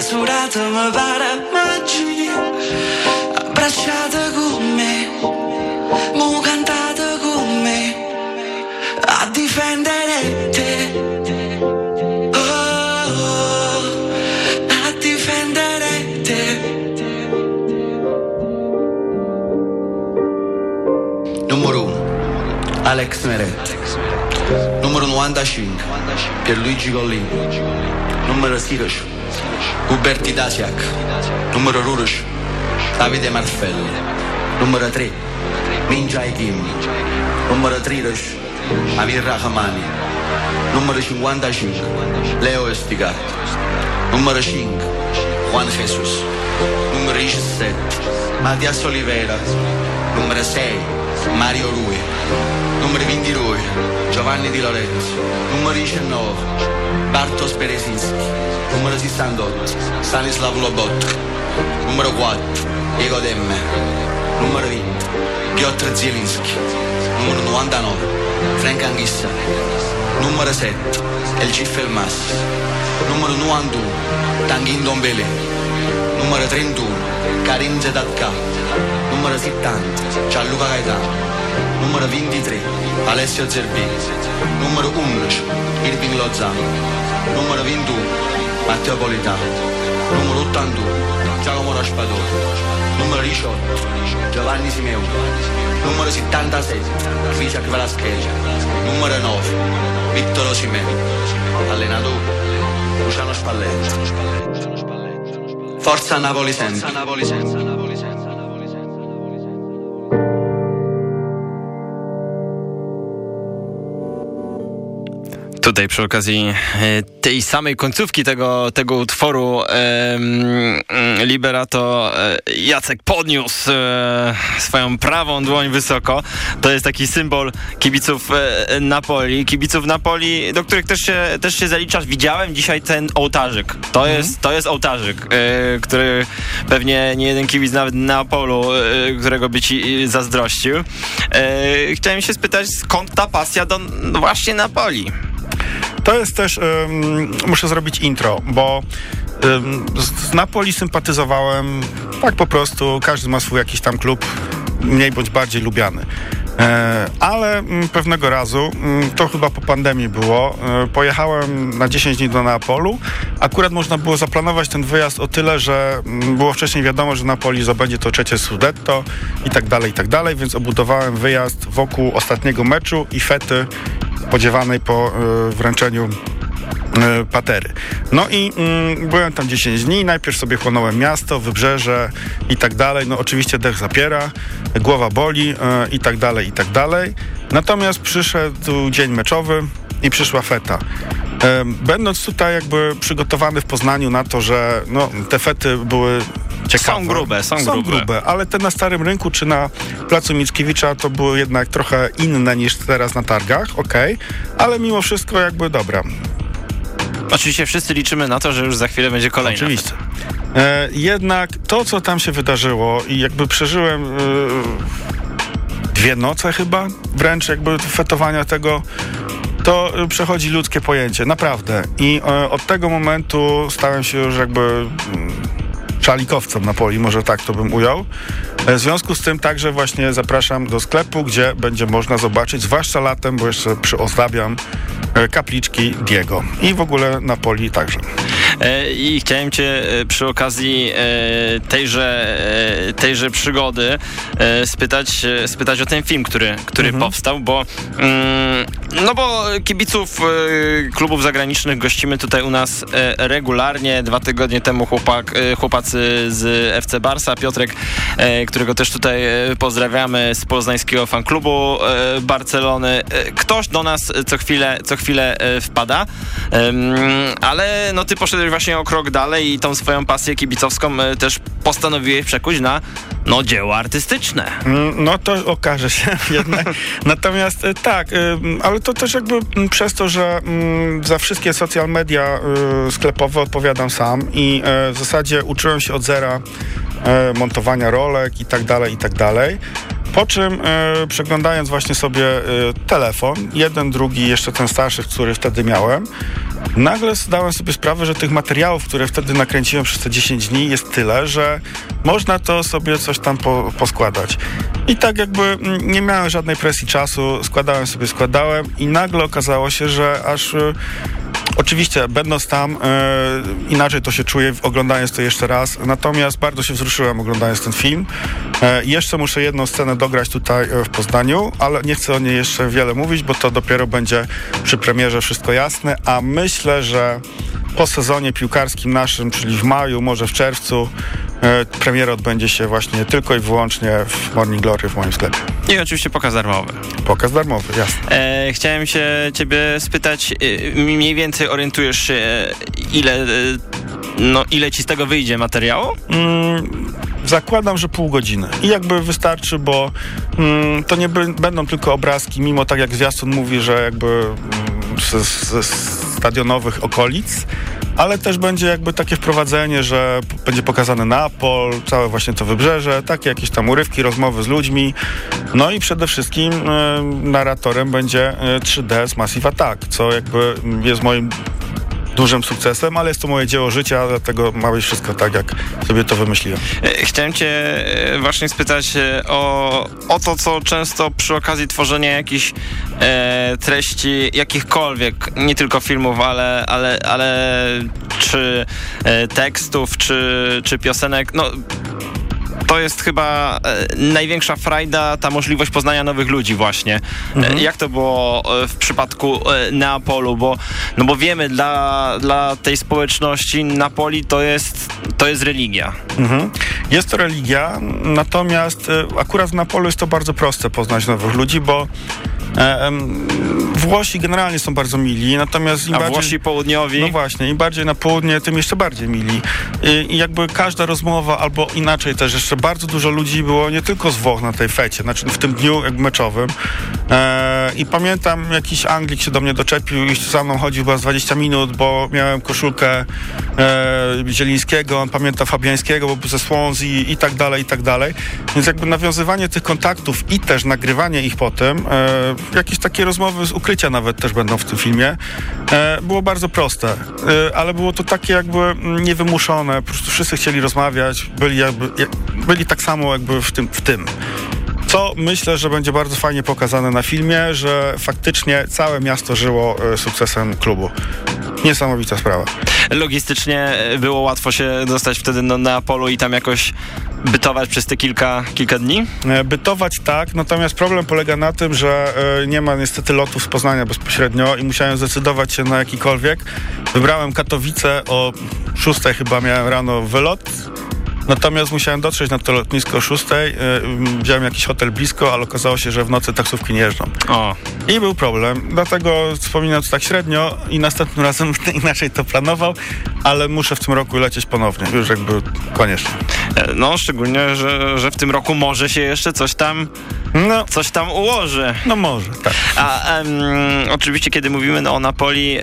maglia surata mi pare magia Abbracciata con me Mu cantata con me A difendere te. Oh, a difendere te. Numero 1 Alex Meret Numero 95 Pierluigi Gollini Numero 16 Uberti Dasiak. Numero 12 Davide Marfelli Numero 3 Minjai Kim Numero 13 Amir Rahmani Numero 55 Leo Estigar Numero 5 Juan Jesus. Numero 17 Matias Oliveira. Numero 6 Mario Rui Numero 22 Giovanni Di Lorenzo. Numero 19 Bartos Berezinski Numero 68 Stanislav Lobot Numero 4 Diego Demme. Numero 20 Piotr Zielinski. Numero 99 Frank Anghissa. Numero 7 El Elmas. Numero 91 Tanguin Dombele. Numero 31 Karim Zedatka Numero 70 Gianluca Gaetano Numero 23 Alessio Zerbini. Numero 11 Irving Lozano. Numero 21 Matteo Politano Numero 81 Giacomo Raspadori Numero 18 Giovanni Simeoni. Numero 77 Isaac Velasquez Numero 9 Victor Osimeni Allenatore Luciano Spalletti. Forza Napoli sempre Tutaj przy okazji e, tej samej końcówki tego, tego utworu Liberato e, Jacek podniósł e, swoją prawą dłoń wysoko. To jest taki symbol kibiców e, Napoli. Kibiców Napoli, do których też się, też się zaliczasz. Widziałem dzisiaj ten ołtarzyk. To, jest, to jest ołtarzyk, który pewnie nie jeden kibic nawet Neapolu, e, którego by ci zazdrościł. Chciałem się spytać, skąd ta pasja do no właśnie Napoli? To jest też, um, muszę zrobić intro, bo um, z, Napoli sympatyzowałem tak po prostu, każdy ma swój jakiś tam klub, mniej bądź bardziej lubiany. E, ale mm, pewnego razu, mm, to chyba po pandemii było, e, pojechałem na 10 dni do Neapolu. Akurat można było zaplanować ten wyjazd o tyle, że mm, było wcześniej wiadomo, że Napoli zdobędzie to trzecie Scudetto i tak dalej, i tak dalej, więc obudowałem wyjazd wokół ostatniego meczu i fety spodziewanej po e, wręczeniu e, patery. No i mm, byłem tam 10 dni, najpierw sobie chłonąłem miasto, wybrzeże i tak dalej. No oczywiście dech zapiera, głowa boli e, i tak dalej, i tak dalej. Natomiast przyszedł dzień meczowy i przyszła feta. Będąc tutaj jakby przygotowany w Poznaniu na to, że no, te fety były ciekawe. Są grube, są grube. ale te na Starym Rynku czy na Placu Mickiewicza to były jednak trochę inne niż teraz na targach, okej, ale mimo wszystko jakby dobra. Oczywiście wszyscy liczymy na to, że już za chwilę będzie kolejna. Oczywiście. E, jednak to, co tam się wydarzyło i jakby przeżyłem e, dwie noce chyba, wręcz jakby fetowania tego, to przechodzi ludzkie pojęcie, naprawdę. I e, od tego momentu stałem się już jakby mm, szalikowcem na poli, może tak to bym ujął. E, W związku z tym także właśnie zapraszam do sklepu, gdzie będzie można zobaczyć, zwłaszcza latem, bo jeszcze przyozdabiam e, kapliczki Diego. I w ogóle na poli także. E, I chciałem cię e, przy okazji e, tejże, tejże przygody spytać, spytać o ten film, który, który Mhm. powstał, bo mm, no bo kibiców klubów zagranicznych gościmy tutaj u nas regularnie. Dwa tygodnie temu chłopak, chłopacy z FC Barsa, Piotrek, którego też tutaj pozdrawiamy z poznańskiego fanklubu Barcelony. Ktoś do nas co chwilę, co chwilę wpada, ale no ty poszedłeś właśnie o krok dalej i tą swoją pasję kibicowską e, też postanowiłeś przekuć na no, dzieło artystyczne. Mm, No to okaże się jednak. Natomiast e, tak, e, ale to też jakby przez to, że za wszystkie social media sklepowe odpowiadam sam i w zasadzie uczyłem się od zera montowania rolek i tak dalej, i tak dalej. Po czym e, przeglądając właśnie sobie e, telefon, jeden, drugi, jeszcze ten starszy, który wtedy miałem, nagle zdałem sobie sprawę, że tych materiałów, które wtedy nakręciłem przez te 10 dni jest tyle, że można to sobie coś tam po, poskładać. I tak jakby mm, nie miałem żadnej presji czasu, składałem sobie, składałem i nagle okazało się, że aż... Oczywiście, będąc tam, e, inaczej to się czuję, oglądając to jeszcze raz. Natomiast bardzo się wzruszyłem oglądając ten film. E, jeszcze muszę jedną scenę dograć tutaj e, w Poznaniu, ale nie chcę o niej jeszcze wiele mówić, bo to dopiero będzie przy premierze wszystko jasne. A myślę, że po sezonie piłkarskim naszym, czyli w maju, może w czerwcu, e, premiera odbędzie się właśnie tylko i wyłącznie w Morning Glory w moim sklepie. I oczywiście pokaz darmowy. Pokaz darmowy, jasne. E, chciałem się ciebie spytać, e, mniej więcej orientujesz się, e, ile, no, ile ci z tego wyjdzie materiału? Mm, zakładam, że pół godziny. I jakby wystarczy, bo mm, to nie będą tylko obrazki, mimo tak jak zwiastun mówi, że jakby mm, ze, ze stadionowych okolic, ale też będzie jakby takie wprowadzenie, że będzie pokazany Napol, całe właśnie to wybrzeże, takie jakieś tam urywki, rozmowy z ludźmi. No i przede wszystkim e, narratorem będzie e, 3D z Massive Attack, co jakby jest moim dużym sukcesem, ale jest to moje dzieło życia, dlatego ma być wszystko tak, jak sobie to wymyśliłem. E, Chciałem cię e, właśnie spytać e, o, o to, co często przy okazji tworzenia jakichś e, treści, jakichkolwiek, nie tylko filmów, ale, ale, ale czy e, tekstów, czy, czy piosenek, no to jest chyba e, największa frajda, ta możliwość poznania nowych ludzi właśnie. E, jak to było e, w przypadku Neapolu, bo, no bo wiemy, dla, dla tej społeczności Napoli to jest, to jest religia. Mhm. Jest to religia, natomiast akurat w Napolu jest to bardzo proste poznać nowych ludzi, bo Włosi generalnie są bardzo mili, natomiast im A bardziej... Włosi południowi? No właśnie, im bardziej na południe, tym jeszcze bardziej mili. I, jakby każda rozmowa, albo inaczej też, jeszcze bardzo dużo ludzi było nie tylko z Włoch na tej fecie, znaczy w tym dniu jakby meczowym. E, I pamiętam, jakiś Anglik się do mnie doczepił i za mną chodził chyba z 20 minut, bo miałem koszulkę e, Zielińskiego, on pamięta Fabiańskiego, bo był ze Swansea i tak dalej, i tak dalej. Więc jakby nawiązywanie tych kontaktów i też nagrywanie ich potem, e, jakieś takie rozmowy z ukrycia nawet też będą w tym filmie, e, było bardzo proste, e, ale było to takie jakby niewymuszone, po prostu wszyscy chcieli rozmawiać, byli jakby, jak, byli tak samo jakby w tym, w tym. Co myślę, że będzie bardzo fajnie pokazane na filmie, że faktycznie całe miasto żyło e, sukcesem klubu. Niesamowita sprawa. Logistycznie było łatwo się dostać wtedy do Neapolu i tam jakoś bytować przez te kilka, kilka dni? E, bytować tak, natomiast problem polega na tym, że e, nie ma niestety lotów z Poznania bezpośrednio i musiałem zdecydować się na jakikolwiek. Wybrałem Katowice, o 6 chyba miałem rano wylot Natomiast musiałem dotrzeć na to lotnisko o 6. E, wziąłem jakiś hotel blisko, ale okazało się, że w nocy taksówki nie jeżdżą. O. I był problem. Dlatego wspominam to tak średnio i następnym razem inaczej to planował, ale muszę w tym roku lecieć ponownie. Już jakby koniecznie. E, no, szczególnie, że, że w tym roku może się jeszcze coś tam no. coś tam ułoży. No może, tak. A oczywiście, kiedy mówimy no, o Napoli e,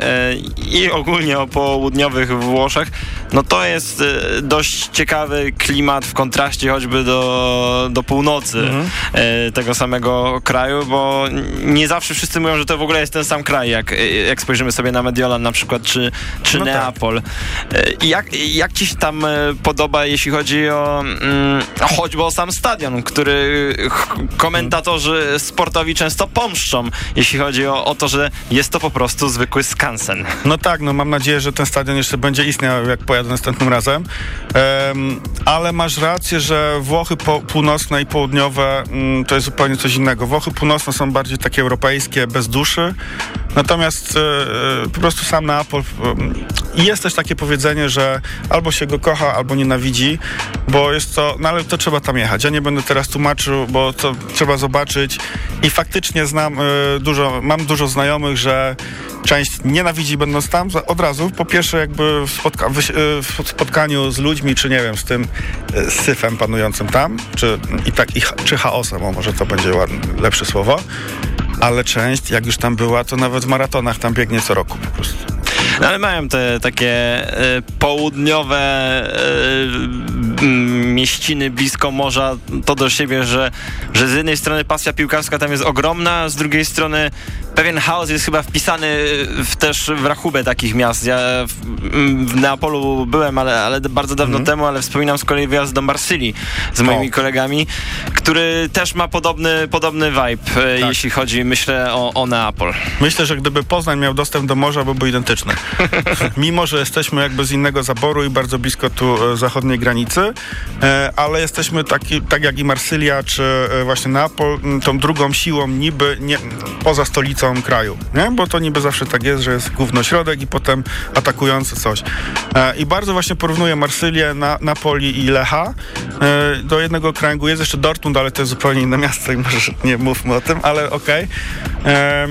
i ogólnie o południowych Włoszech, no to jest e, dość ciekawy klimat w kontraście choćby do, do północy mhm. e, tego samego kraju, bo nie zawsze wszyscy mówią, że to w ogóle jest ten sam kraj, jak, jak spojrzymy sobie na Mediolan na przykład, czy, czy no tak. Neapol. Tak. jak, jak ci się tam e, podoba, jeśli chodzi o mm, choćby o sam stadion, który komentatorzy sportowi często pomszczą, jeśli chodzi o, o to, że jest to po prostu zwykły skansen. No tak, no mam nadzieję, że ten stadion jeszcze będzie istniał, jak pojadę następnym razem. Um, ale masz rację, że Włochy po, północne i południowe um, to jest zupełnie coś innego. Włochy północne są bardziej takie europejskie, bez duszy. Natomiast e, po prostu sam Neapol i jest też takie powiedzenie, że albo się go kocha, albo nienawidzi, bo jest to, no ale to trzeba tam jechać. Ja nie będę teraz tłumaczył, bo to trzeba zobaczyć i faktycznie znam y, dużo, mam dużo znajomych, że część nienawidzi będąc tam od razu. Po pierwsze jakby w, spotka w, w spotkaniu z ludźmi, czy nie wiem, z tym y, syfem panującym tam, czy, i tak, i, czy chaosem, o może to będzie ładne, lepsze słowo. Ale część, jak już tam była, to nawet w maratonach tam biegnie co roku po prostu. No, ale mają te takie y, południowe y, mieściny blisko morza to do siebie, że, że z jednej strony pasja piłkarska tam jest ogromna, z drugiej strony pewien chaos jest chyba wpisany w, też w rachubę takich miast. Ja w, w Neapolu byłem, ale, ale bardzo dawno mm. temu, ale wspominam z kolei wyjazd do Marsylii z moimi o. kolegami, który też ma podobny, podobny vibe, e, tak. jeśli chodzi, myślę, o, o Neapol. Myślę, że gdyby Poznań miał dostęp do morza, byłby identyczny. Mimo, że jesteśmy jakby z innego zaboru i bardzo blisko tu e, zachodniej granicy, e, ale jesteśmy taki, tak jak i Marsylia, czy właśnie Neapol, tą drugą siłą niby nie, poza stolicą kraju, nie? Bo to niby zawsze tak jest, że jest główno środek i potem atakujący coś. E, I bardzo właśnie porównuję Marsylię, na, Napoli i Lecha e, do jednego kręgu. Jest jeszcze Dortmund, ale to jest zupełnie inne miasto i może nie mówmy o tym, ale okej. Okay. E,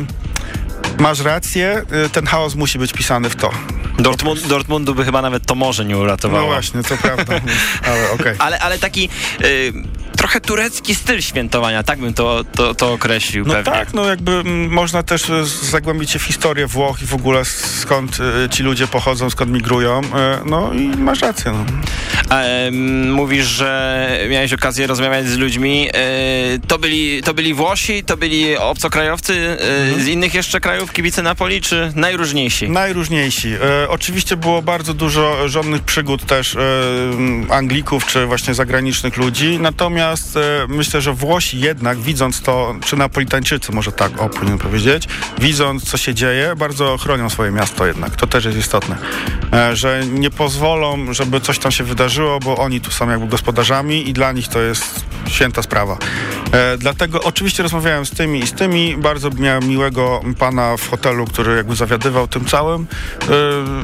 masz rację, ten chaos musi być pisany w to. Dortmund, Dortmundu by chyba nawet to może nie uratowało. No właśnie, co prawda, ale okej. Okay. Ale, ale taki... Y, trochę turecki styl świętowania, tak bym to, to, to określił no pewnie. tak, no jakby można też e, zagłębić się w historię Włoch i w ogóle skąd e, ci ludzie pochodzą, skąd migrują, e, no i masz rację. No. A, mówisz, że miałeś okazję rozmawiać z ludźmi. To byli, to byli Włosi, to byli obcokrajowcy mhm. z innych jeszcze krajów, kibice Napoli, czy najróżniejsi? Najróżniejsi. Oczywiście było bardzo dużo żadnych przygód też Anglików, czy właśnie zagranicznych ludzi, natomiast Natomiast e, myślę, że Włosi jednak, widząc to, czy Napolitańczycy, może tak, o, powinien powiedzieć, widząc, co się dzieje, bardzo chronią swoje miasto jednak. To też jest istotne. E, że nie pozwolą, żeby coś tam się wydarzyło, bo oni tu są jakby gospodarzami i dla nich to jest święta sprawa. E, dlatego oczywiście rozmawiałem z tymi i z tymi. Bardzo miałem miłego pana w hotelu, który jakby zawiadywał tym całym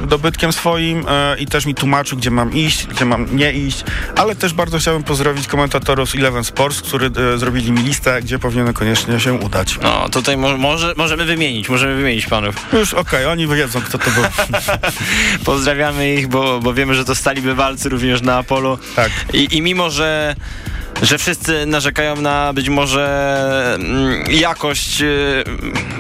dobytkiem swoim i też mi tłumaczył, gdzie mam iść, gdzie mam nie iść, ale też bardzo chciałbym pozdrowić komentatorów z Eleven Sports, którzy e, zrobili mi listę, gdzie powinien koniecznie się udać. No, tutaj mo może, możemy wymienić, możemy wymienić panów. Już okej, okay, oni wiedzą, kto to był. Pozdrawiamy ich, bo, bo wiemy, że to stali bywalcy również na Apollo. Tak. I, i mimo, że że wszyscy narzekają na być może mm, jakość y,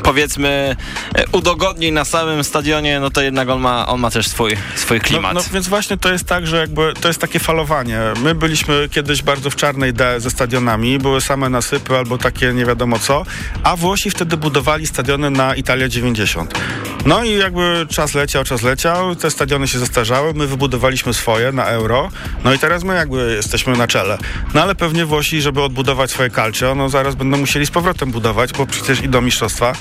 powiedzmy y, udogodnień na samym stadionie, no to jednak on ma, on ma też swój, swój klimat. No, no więc właśnie to jest tak, że jakby to jest takie falowanie. My byliśmy kiedyś bardzo w czarnej D ze stadionami, były same nasypy albo takie nie wiadomo co, a Włosi wtedy budowali stadiony na Italia 90. No i jakby czas leciał, czas leciał, te stadiony się zestarzały, my wybudowaliśmy swoje na euro, no i teraz my jakby jesteśmy na czele. No ale pewnie pewnie Włosi, żeby odbudować swoje calcio, no zaraz będą musieli z powrotem budować, bo przecież idą mistrzostwa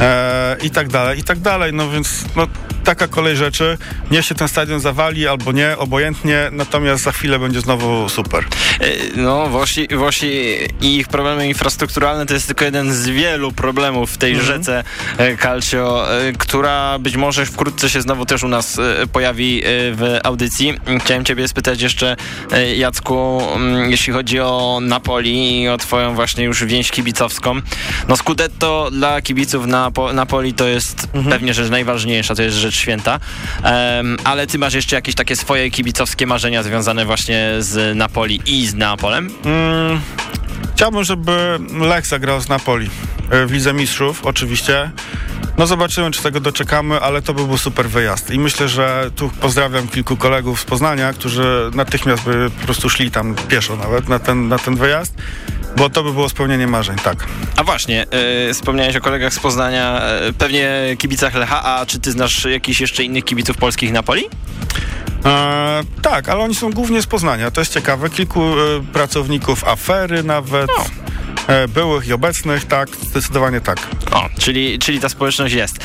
e, i tak dalej, i tak dalej. No więc no, taka kolej rzeczy. Niech się ten stadion zawali albo nie, obojętnie, natomiast za chwilę będzie znowu super. E, No, Włosi, Włosi i ich problemy infrastrukturalne to jest tylko jeden z wielu problemów w tej Mhm. rzece e, Calcio, e, która być może wkrótce się znowu też u nas pojawi w audycji. Chciałem ciebie spytać jeszcze, Jacku, mm, jeśli chodzi o Napoli i o twoją właśnie już więź kibicowską. No Scudetto dla kibiców Napo Napoli to jest Mhm. pewnie rzecz najważniejsza, to jest rzecz święta, Em, ale ty masz jeszcze jakieś takie swoje kibicowskie marzenia związane właśnie z Napoli i z Neapolem? Mm, chciałbym, żeby Lech zagrał z Napoli e, w Lidze Mistrzów, oczywiście. No zobaczymy, czy tego doczekamy, ale to by był super wyjazd. I myślę, że tu pozdrawiam kilku kolegów z Poznania, którzy natychmiast by po prostu szli tam pieszo nawet na ten, na ten wyjazd, bo to by było spełnienie marzeń, tak. A właśnie, e, wspomniałeś o kolegach z Poznania, e, pewnie kibicach Lecha, a czy ty znasz jakichś jeszcze innych kibiców polskich Napoli? E, tak, ale oni są głównie z Poznania. To jest ciekawe. Kilku e, pracowników afery nawet. E, byłych i obecnych, tak, zdecydowanie tak. O, czyli, czyli ta społeczność jest.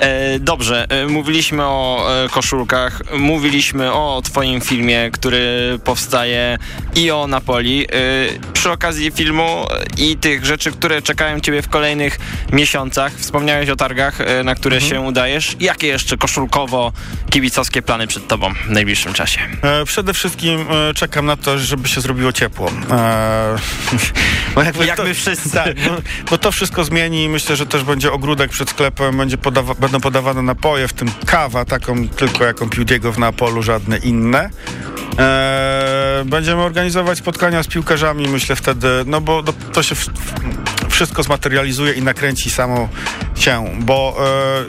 E, dobrze, e, mówiliśmy o e, koszulkach, mówiliśmy o twoim filmie, który powstaje i o Napoli. E, przy okazji filmu i tych rzeczy, które czekają ciebie w kolejnych miesiącach, wspomniałeś o targach, e, na które się udajesz. Jakie jeszcze koszulkowo-kibicowskie plany przed tobą w najbliższym czasie? E, przede wszystkim e, czekam na to, żeby się zrobiło ciepło. E, bo jakby Jak to, my wszyscy. Tak, bo, bo to wszystko zmieni i myślę, że też będzie ogródek przed sklepem, będzie podawa- będą podawane napoje, w tym kawa, taką tylko jaką pił Diego w Neapolu, żadne inne. E, będziemy organizować spotkania z piłkarzami, myślę wtedy, no bo to, to się w, wszystko zmaterializuje i nakręci samo się, bo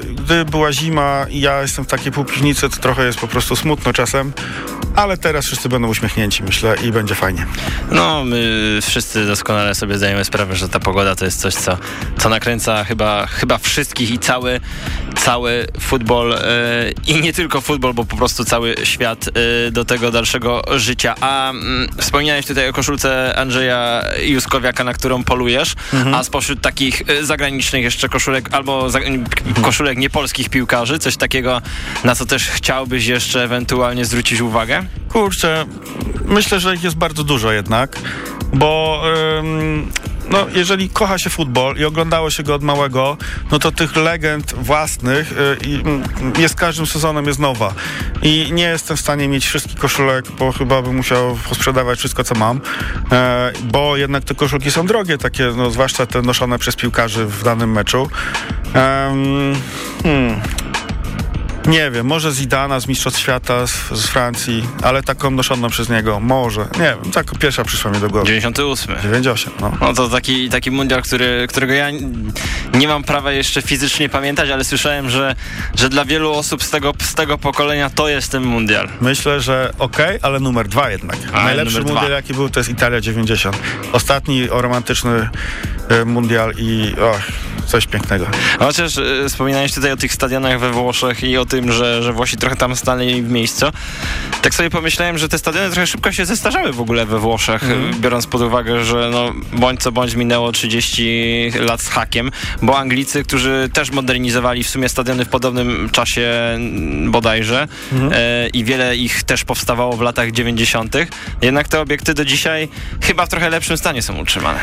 e, gdy była zima i ja jestem w takiej półpiwnicy, to trochę jest po prostu smutno czasem, ale teraz wszyscy będą uśmiechnięci, myślę, i będzie fajnie. No, my wszyscy doskonale sobie zdajemy sprawę, że ta pogoda to jest coś, co, co nakręca chyba, chyba wszystkich i cały, cały futbol e, i nie tylko futbol, bo po prostu cały świat e, do tego dalszego życia. A mm, wspomniałeś tutaj o koszulce Andrzeja Juskowiaka, na którą polujesz, spośród takich e, zagranicznych jeszcze koszulek albo koszulek niepolskich piłkarzy, coś takiego, na co też chciałbyś jeszcze ewentualnie zwrócić uwagę? Kurczę, myślę, że ich jest bardzo dużo jednak, bo no, jeżeli kocha się futbol i oglądało się go od małego, no to tych legend własnych y, mm, jest każdym sezonem jest nowa. I nie jestem w stanie mieć wszystkich koszulek, bo chyba bym musiał sprzedawać wszystko, co mam, e, bo jednak te koszulki są drogie, takie, no, zwłaszcza te noszone przez piłkarzy w danym meczu. Em, hmm. Nie wiem, może Zidana z Mistrzostw Świata z, z Francji, ale taką noszoną przez niego, może. Nie wiem, tak pierwsza przyszła mi do głowy. 98. 98, no. No to taki, taki mundial, który, którego ja nie mam prawa jeszcze fizycznie pamiętać, ale słyszałem, że, że dla wielu osób z tego, z tego pokolenia to jest ten mundial. Myślę, że okej, ale numer dwa jednak. A, Najlepszy numer dwa. mundial, jaki był, to jest Italia 90. Ostatni romantyczny e, mundial i och, coś pięknego. Chociaż e, wspominałeś tutaj o tych stadionach we Włoszech i o tym, że, że Włosi trochę tam stanęli w miejscu. Tak sobie pomyślałem, że te stadiony trochę szybko się zestarzały w ogóle we Włoszech, e, biorąc pod uwagę, że no, bądź co bądź minęło 30 lat z hakiem, bo Anglicy, którzy też modernizowali w sumie stadiony w podobnym czasie mm, bodajże Mhm. e, i wiele ich też powstawało w latach 90., jednak te obiekty do dzisiaj chyba w trochę lepszym stanie są utrzymane.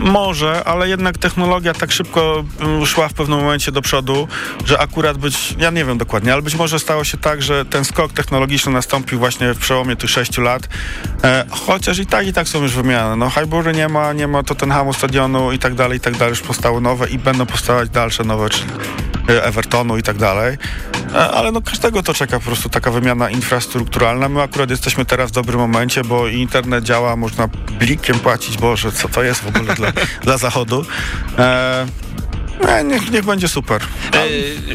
Może, ale jednak technologia tak szybko mm, szła w pewnym momencie do przodu, że akurat być, ja nie wiem dokładnie, ale być może stało się tak, że ten skok technologiczny nastąpił właśnie w przełomie tych sześciu lat, e, chociaż i tak i tak są już wymiany. No Highbury nie ma, nie ma Tottenhamu stadionu i tak dalej, i tak dalej, już powstały nowe i będą powstawać dalsze nowe, czyli e, Evertonu i tak dalej. E, Ale no każdego to czeka po prostu taka wymiana infrastrukturalna. My akurat jesteśmy teraz w dobrym momencie, bo internet działa, można blikiem płacić, Boże, co to jest w ogóle dla, dla zachodu. E, E, niech, niech będzie super.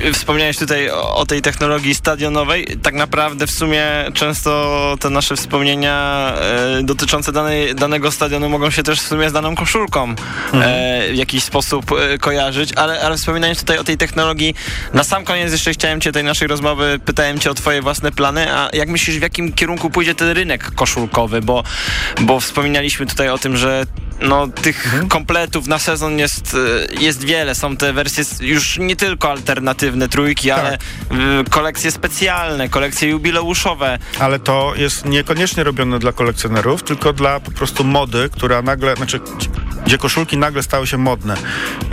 E, wspomniałeś tutaj o, o, tej technologii stadionowej. Tak naprawdę w sumie często te nasze wspomnienia e, dotyczące danej, danego stadionu mogą się też w sumie z daną koszulką mhm. e, w jakiś sposób e, kojarzyć, ale, ale wspominając tutaj o tej technologii, na sam koniec jeszcze chciałem cię tej naszej rozmowy, pytałem cię o twoje własne plany, a jak myślisz, w jakim kierunku pójdzie ten rynek koszulkowy, bo, bo wspominaliśmy tutaj o tym, że no, tych mhm. kompletów na sezon jest, e, jest wiele. Są te wersje już nie tylko alternatywne trójki, tak. ale kolekcje specjalne, kolekcje jubileuszowe. Ale to jest niekoniecznie robione dla kolekcjonerów, tylko dla po prostu mody, która nagle, znaczy gdzie koszulki nagle stały się modne.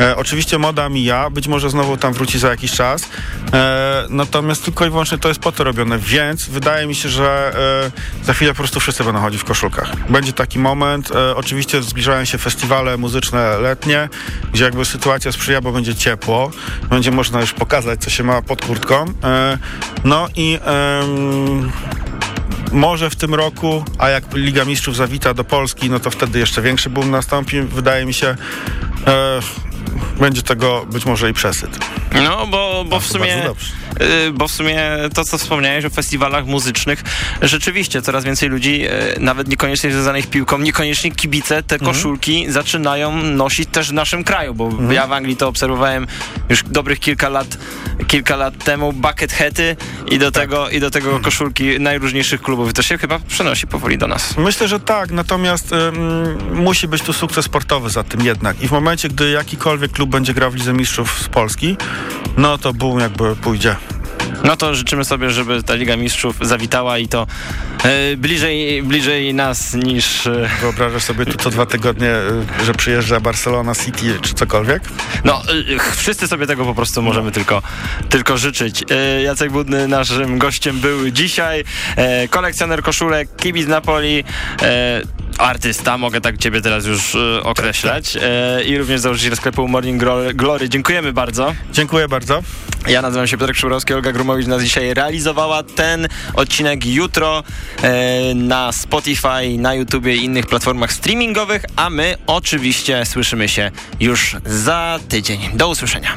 E, oczywiście moda mija, być może znowu tam wróci za jakiś czas, e, natomiast tylko i wyłącznie to jest po to robione, więc wydaje mi się, że e, za chwilę po prostu wszyscy będą chodzić w koszulkach. Będzie taki moment, e, oczywiście zbliżają się festiwale muzyczne letnie, gdzie jakby sytuacja sprzyja, bo będzie ciepło, będzie można już pokazać, co się ma pod kurtką. E, no i może w tym roku, a jak Liga Mistrzów zawita do Polski, no to wtedy jeszcze większy boom nastąpi. Wydaje mi się, e, będzie tego być może i przesyt. No, bo, bo w sumie y, bo w sumie to, co wspomniałeś o festiwalach muzycznych, rzeczywiście coraz więcej ludzi, y, nawet niekoniecznie związanych piłką, niekoniecznie kibice, te mhm. koszulki zaczynają nosić też w naszym kraju, bo mhm. ja w Anglii to obserwowałem już dobrych kilka lat, kilka lat temu, bucket hety i do tak. tego, i do tego mhm. koszulki najróżniejszych klubów. To się chyba przenosi powoli do nas. Myślę, że tak, natomiast musi być tu sukces sportowy za tym jednak. I w momencie, gdy jakikolwiek klub będzie grał w Lidze Mistrzów z Polski, no to boom jakby pójdzie. No to życzymy sobie, żeby ta Liga Mistrzów zawitała i to e, bliżej, bliżej nas niż... E... Wyobrażasz sobie tu co dwa tygodnie, e, że przyjeżdża Barcelona City czy cokolwiek? No, wszyscy sobie tego po prostu możemy tylko, tylko życzyć. Jacek Budny naszym gościem był dzisiaj. Kolekcjoner koszulek, kibic Napoli artysta, mogę tak ciebie teraz już y, określać e, i również założyciel sklepu Morning Glory. Dziękujemy bardzo. Dziękuję bardzo. Ja nazywam się Piotr Krzybrowski, Olga Grumowicz nas dzisiaj realizowała. Ten odcinek jutro e, na Spotify, na YouTubie i innych platformach streamingowych, a my oczywiście słyszymy się już za tydzień. Do usłyszenia.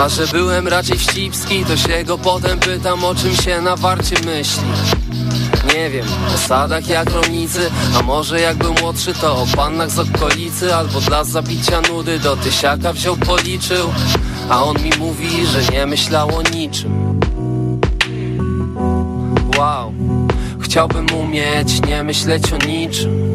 a że byłem raczej wścibski, to się go potem pytam o czym się na warcie myśli. Nie wiem, o sadach jak rolnicy A może jak był młodszy to o pannach z okolicy Albo dla zabicia nudy do tysiaka wziął policzył. A on mi mówi, że nie myślał o niczym. Wow, chciałbym umieć nie myśleć o niczym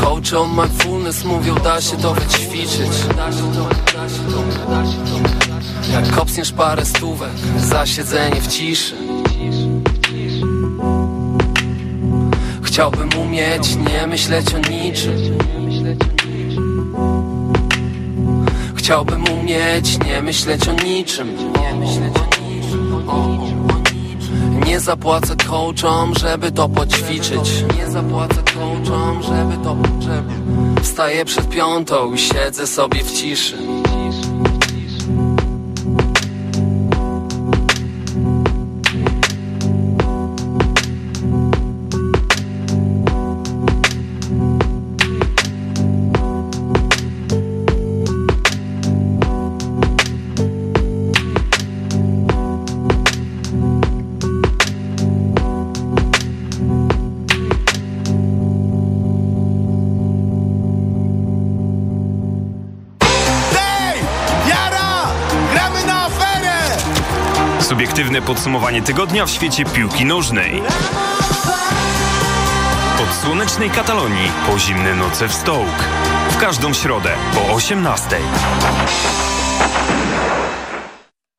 Coach on mindfulness mówią da się to wyćwiczyć. Jak kopsniesz parę stówek za siedzenie w ciszy. Chciałbym umieć nie myśleć o niczym. Chciałbym umieć nie myśleć o niczym. Nie zapłacę coachom, żeby to poćwiczyć. Nie zapłacę coachom, żeby to... Żeby... Wstaję przed piątą i siedzę sobie w ciszy Subiektywne podsumowanie tygodnia w świecie piłki nożnej. Od słonecznej Katalonii po zimne noce w Stołk. W każdą środę po 18.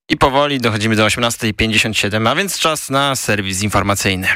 I powoli dochodzimy do 18.57, a więc czas na serwis informacyjny.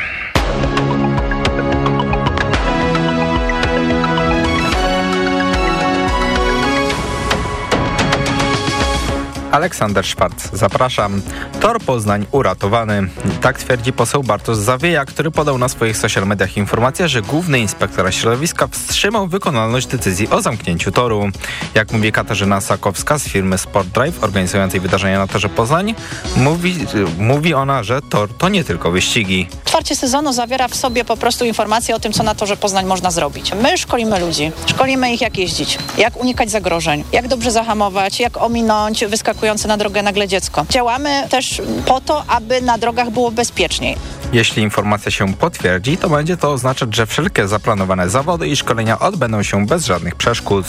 Aleksander Szwarc. Zapraszam. Tor Poznań uratowany. Tak twierdzi poseł Bartosz Zawieja, który podał na swoich social mediach informację, że główny inspektor środowiska wstrzymał wykonalność decyzji o zamknięciu toru. Jak mówi Katarzyna Sakowska z firmy Sport Drive organizującej wydarzenia na torze Poznań, mówi, mówi ona, że tor to nie tylko wyścigi. Otwarcie sezonu zawiera w sobie po prostu informacje o tym, co na torze Poznań można zrobić. My szkolimy ludzi, szkolimy ich jak jeździć, jak unikać zagrożeń, jak dobrze zahamować, jak ominąć wyskakujące na drogę nagle dziecko. Działamy też po to, aby na drogach było bezpieczniej. Jeśli informacja się potwierdzi, to będzie to oznaczać, że wszelkie zaplanowane zawody i szkolenia odbędą się bez żadnych przeszkód.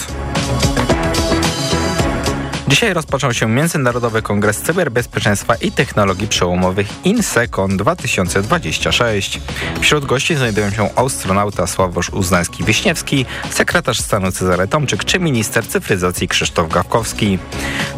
Dzisiaj rozpoczął się Międzynarodowy Kongres Cyberbezpieczeństwa i Technologii Przełomowych INSECON 2026. Wśród gości znajdują się astronauta Sławosz Uznański-Wiśniewski, sekretarz stanu Cezary Tomczyk czy minister cyfryzacji Krzysztof Gawkowski.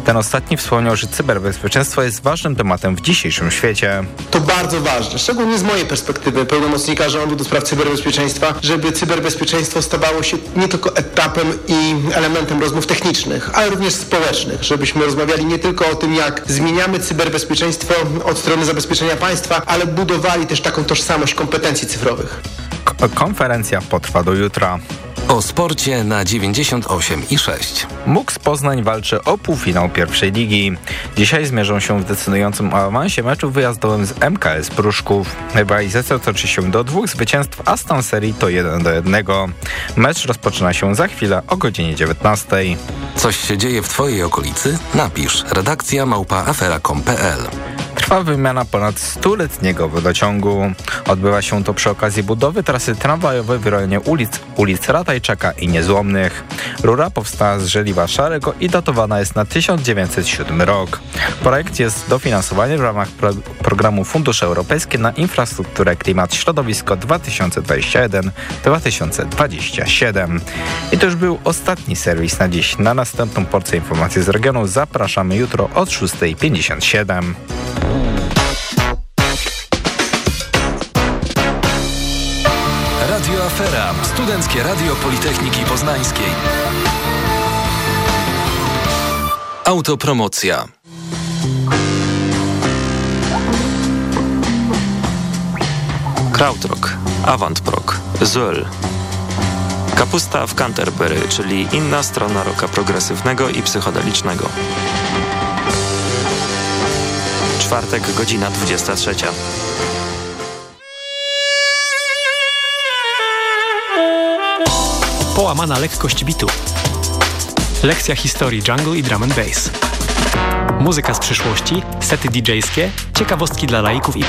Ten ostatni wspomniał, że cyberbezpieczeństwo jest ważnym tematem w dzisiejszym świecie. To bardzo ważne, szczególnie z mojej perspektywy pełnomocnika rządu do spraw cyberbezpieczeństwa, żeby cyberbezpieczeństwo stawało się nie tylko etapem i elementem rozmów technicznych, ale również społecznych żebyśmy rozmawiali nie tylko o tym, jak zmieniamy cyberbezpieczeństwo od strony zabezpieczenia państwa, ale budowali też taką tożsamość kompetencji cyfrowych. Konferencja potrwa do jutra. O sporcie na 98 i 6. MUKS Poznań walczy o półfinał pierwszej ligi. Dzisiaj zmierzą się w decydującym awansie meczu wyjazdowym z MKS Pruszków. Rywalizacja toczy się do dwóch zwycięstw, a stan serii to 1 do 1. Mecz rozpoczyna się za chwilę o godzinie 19. Coś się dzieje w Twojej okolicy? Napisz redakcja małpaafera.com.pl Trwa wymiana ponad stuletniego wodociągu. Odbywa się to przy okazji budowy trasy tramwajowej w rejonie ulic, ulic Ratajczaka i Niezłomnych. Rura powstała z żeliwa szarego i datowana jest na 1907 rok. Projekt jest dofinansowany w ramach pro programu Fundusze Europejskie na infrastrukturę klimat środowisko 2021-2027. I to już był ostatni serwis na dziś. Na następną porcję informacji z regionu zapraszamy jutro od 6.57. Studenckie Radio Politechniki Poznańskiej. Autopromocja. Krautrock, Avantprog, Zöll. Kapusta w Canterbury, czyli inna strona roka progresywnego i psychodelicznego. Czwartek, godzina 23. Połamana lekkość bitu. lekcja historii jungle i drum and bass. Muzyka z przyszłości, sety DJ-skie, ciekawostki dla laików i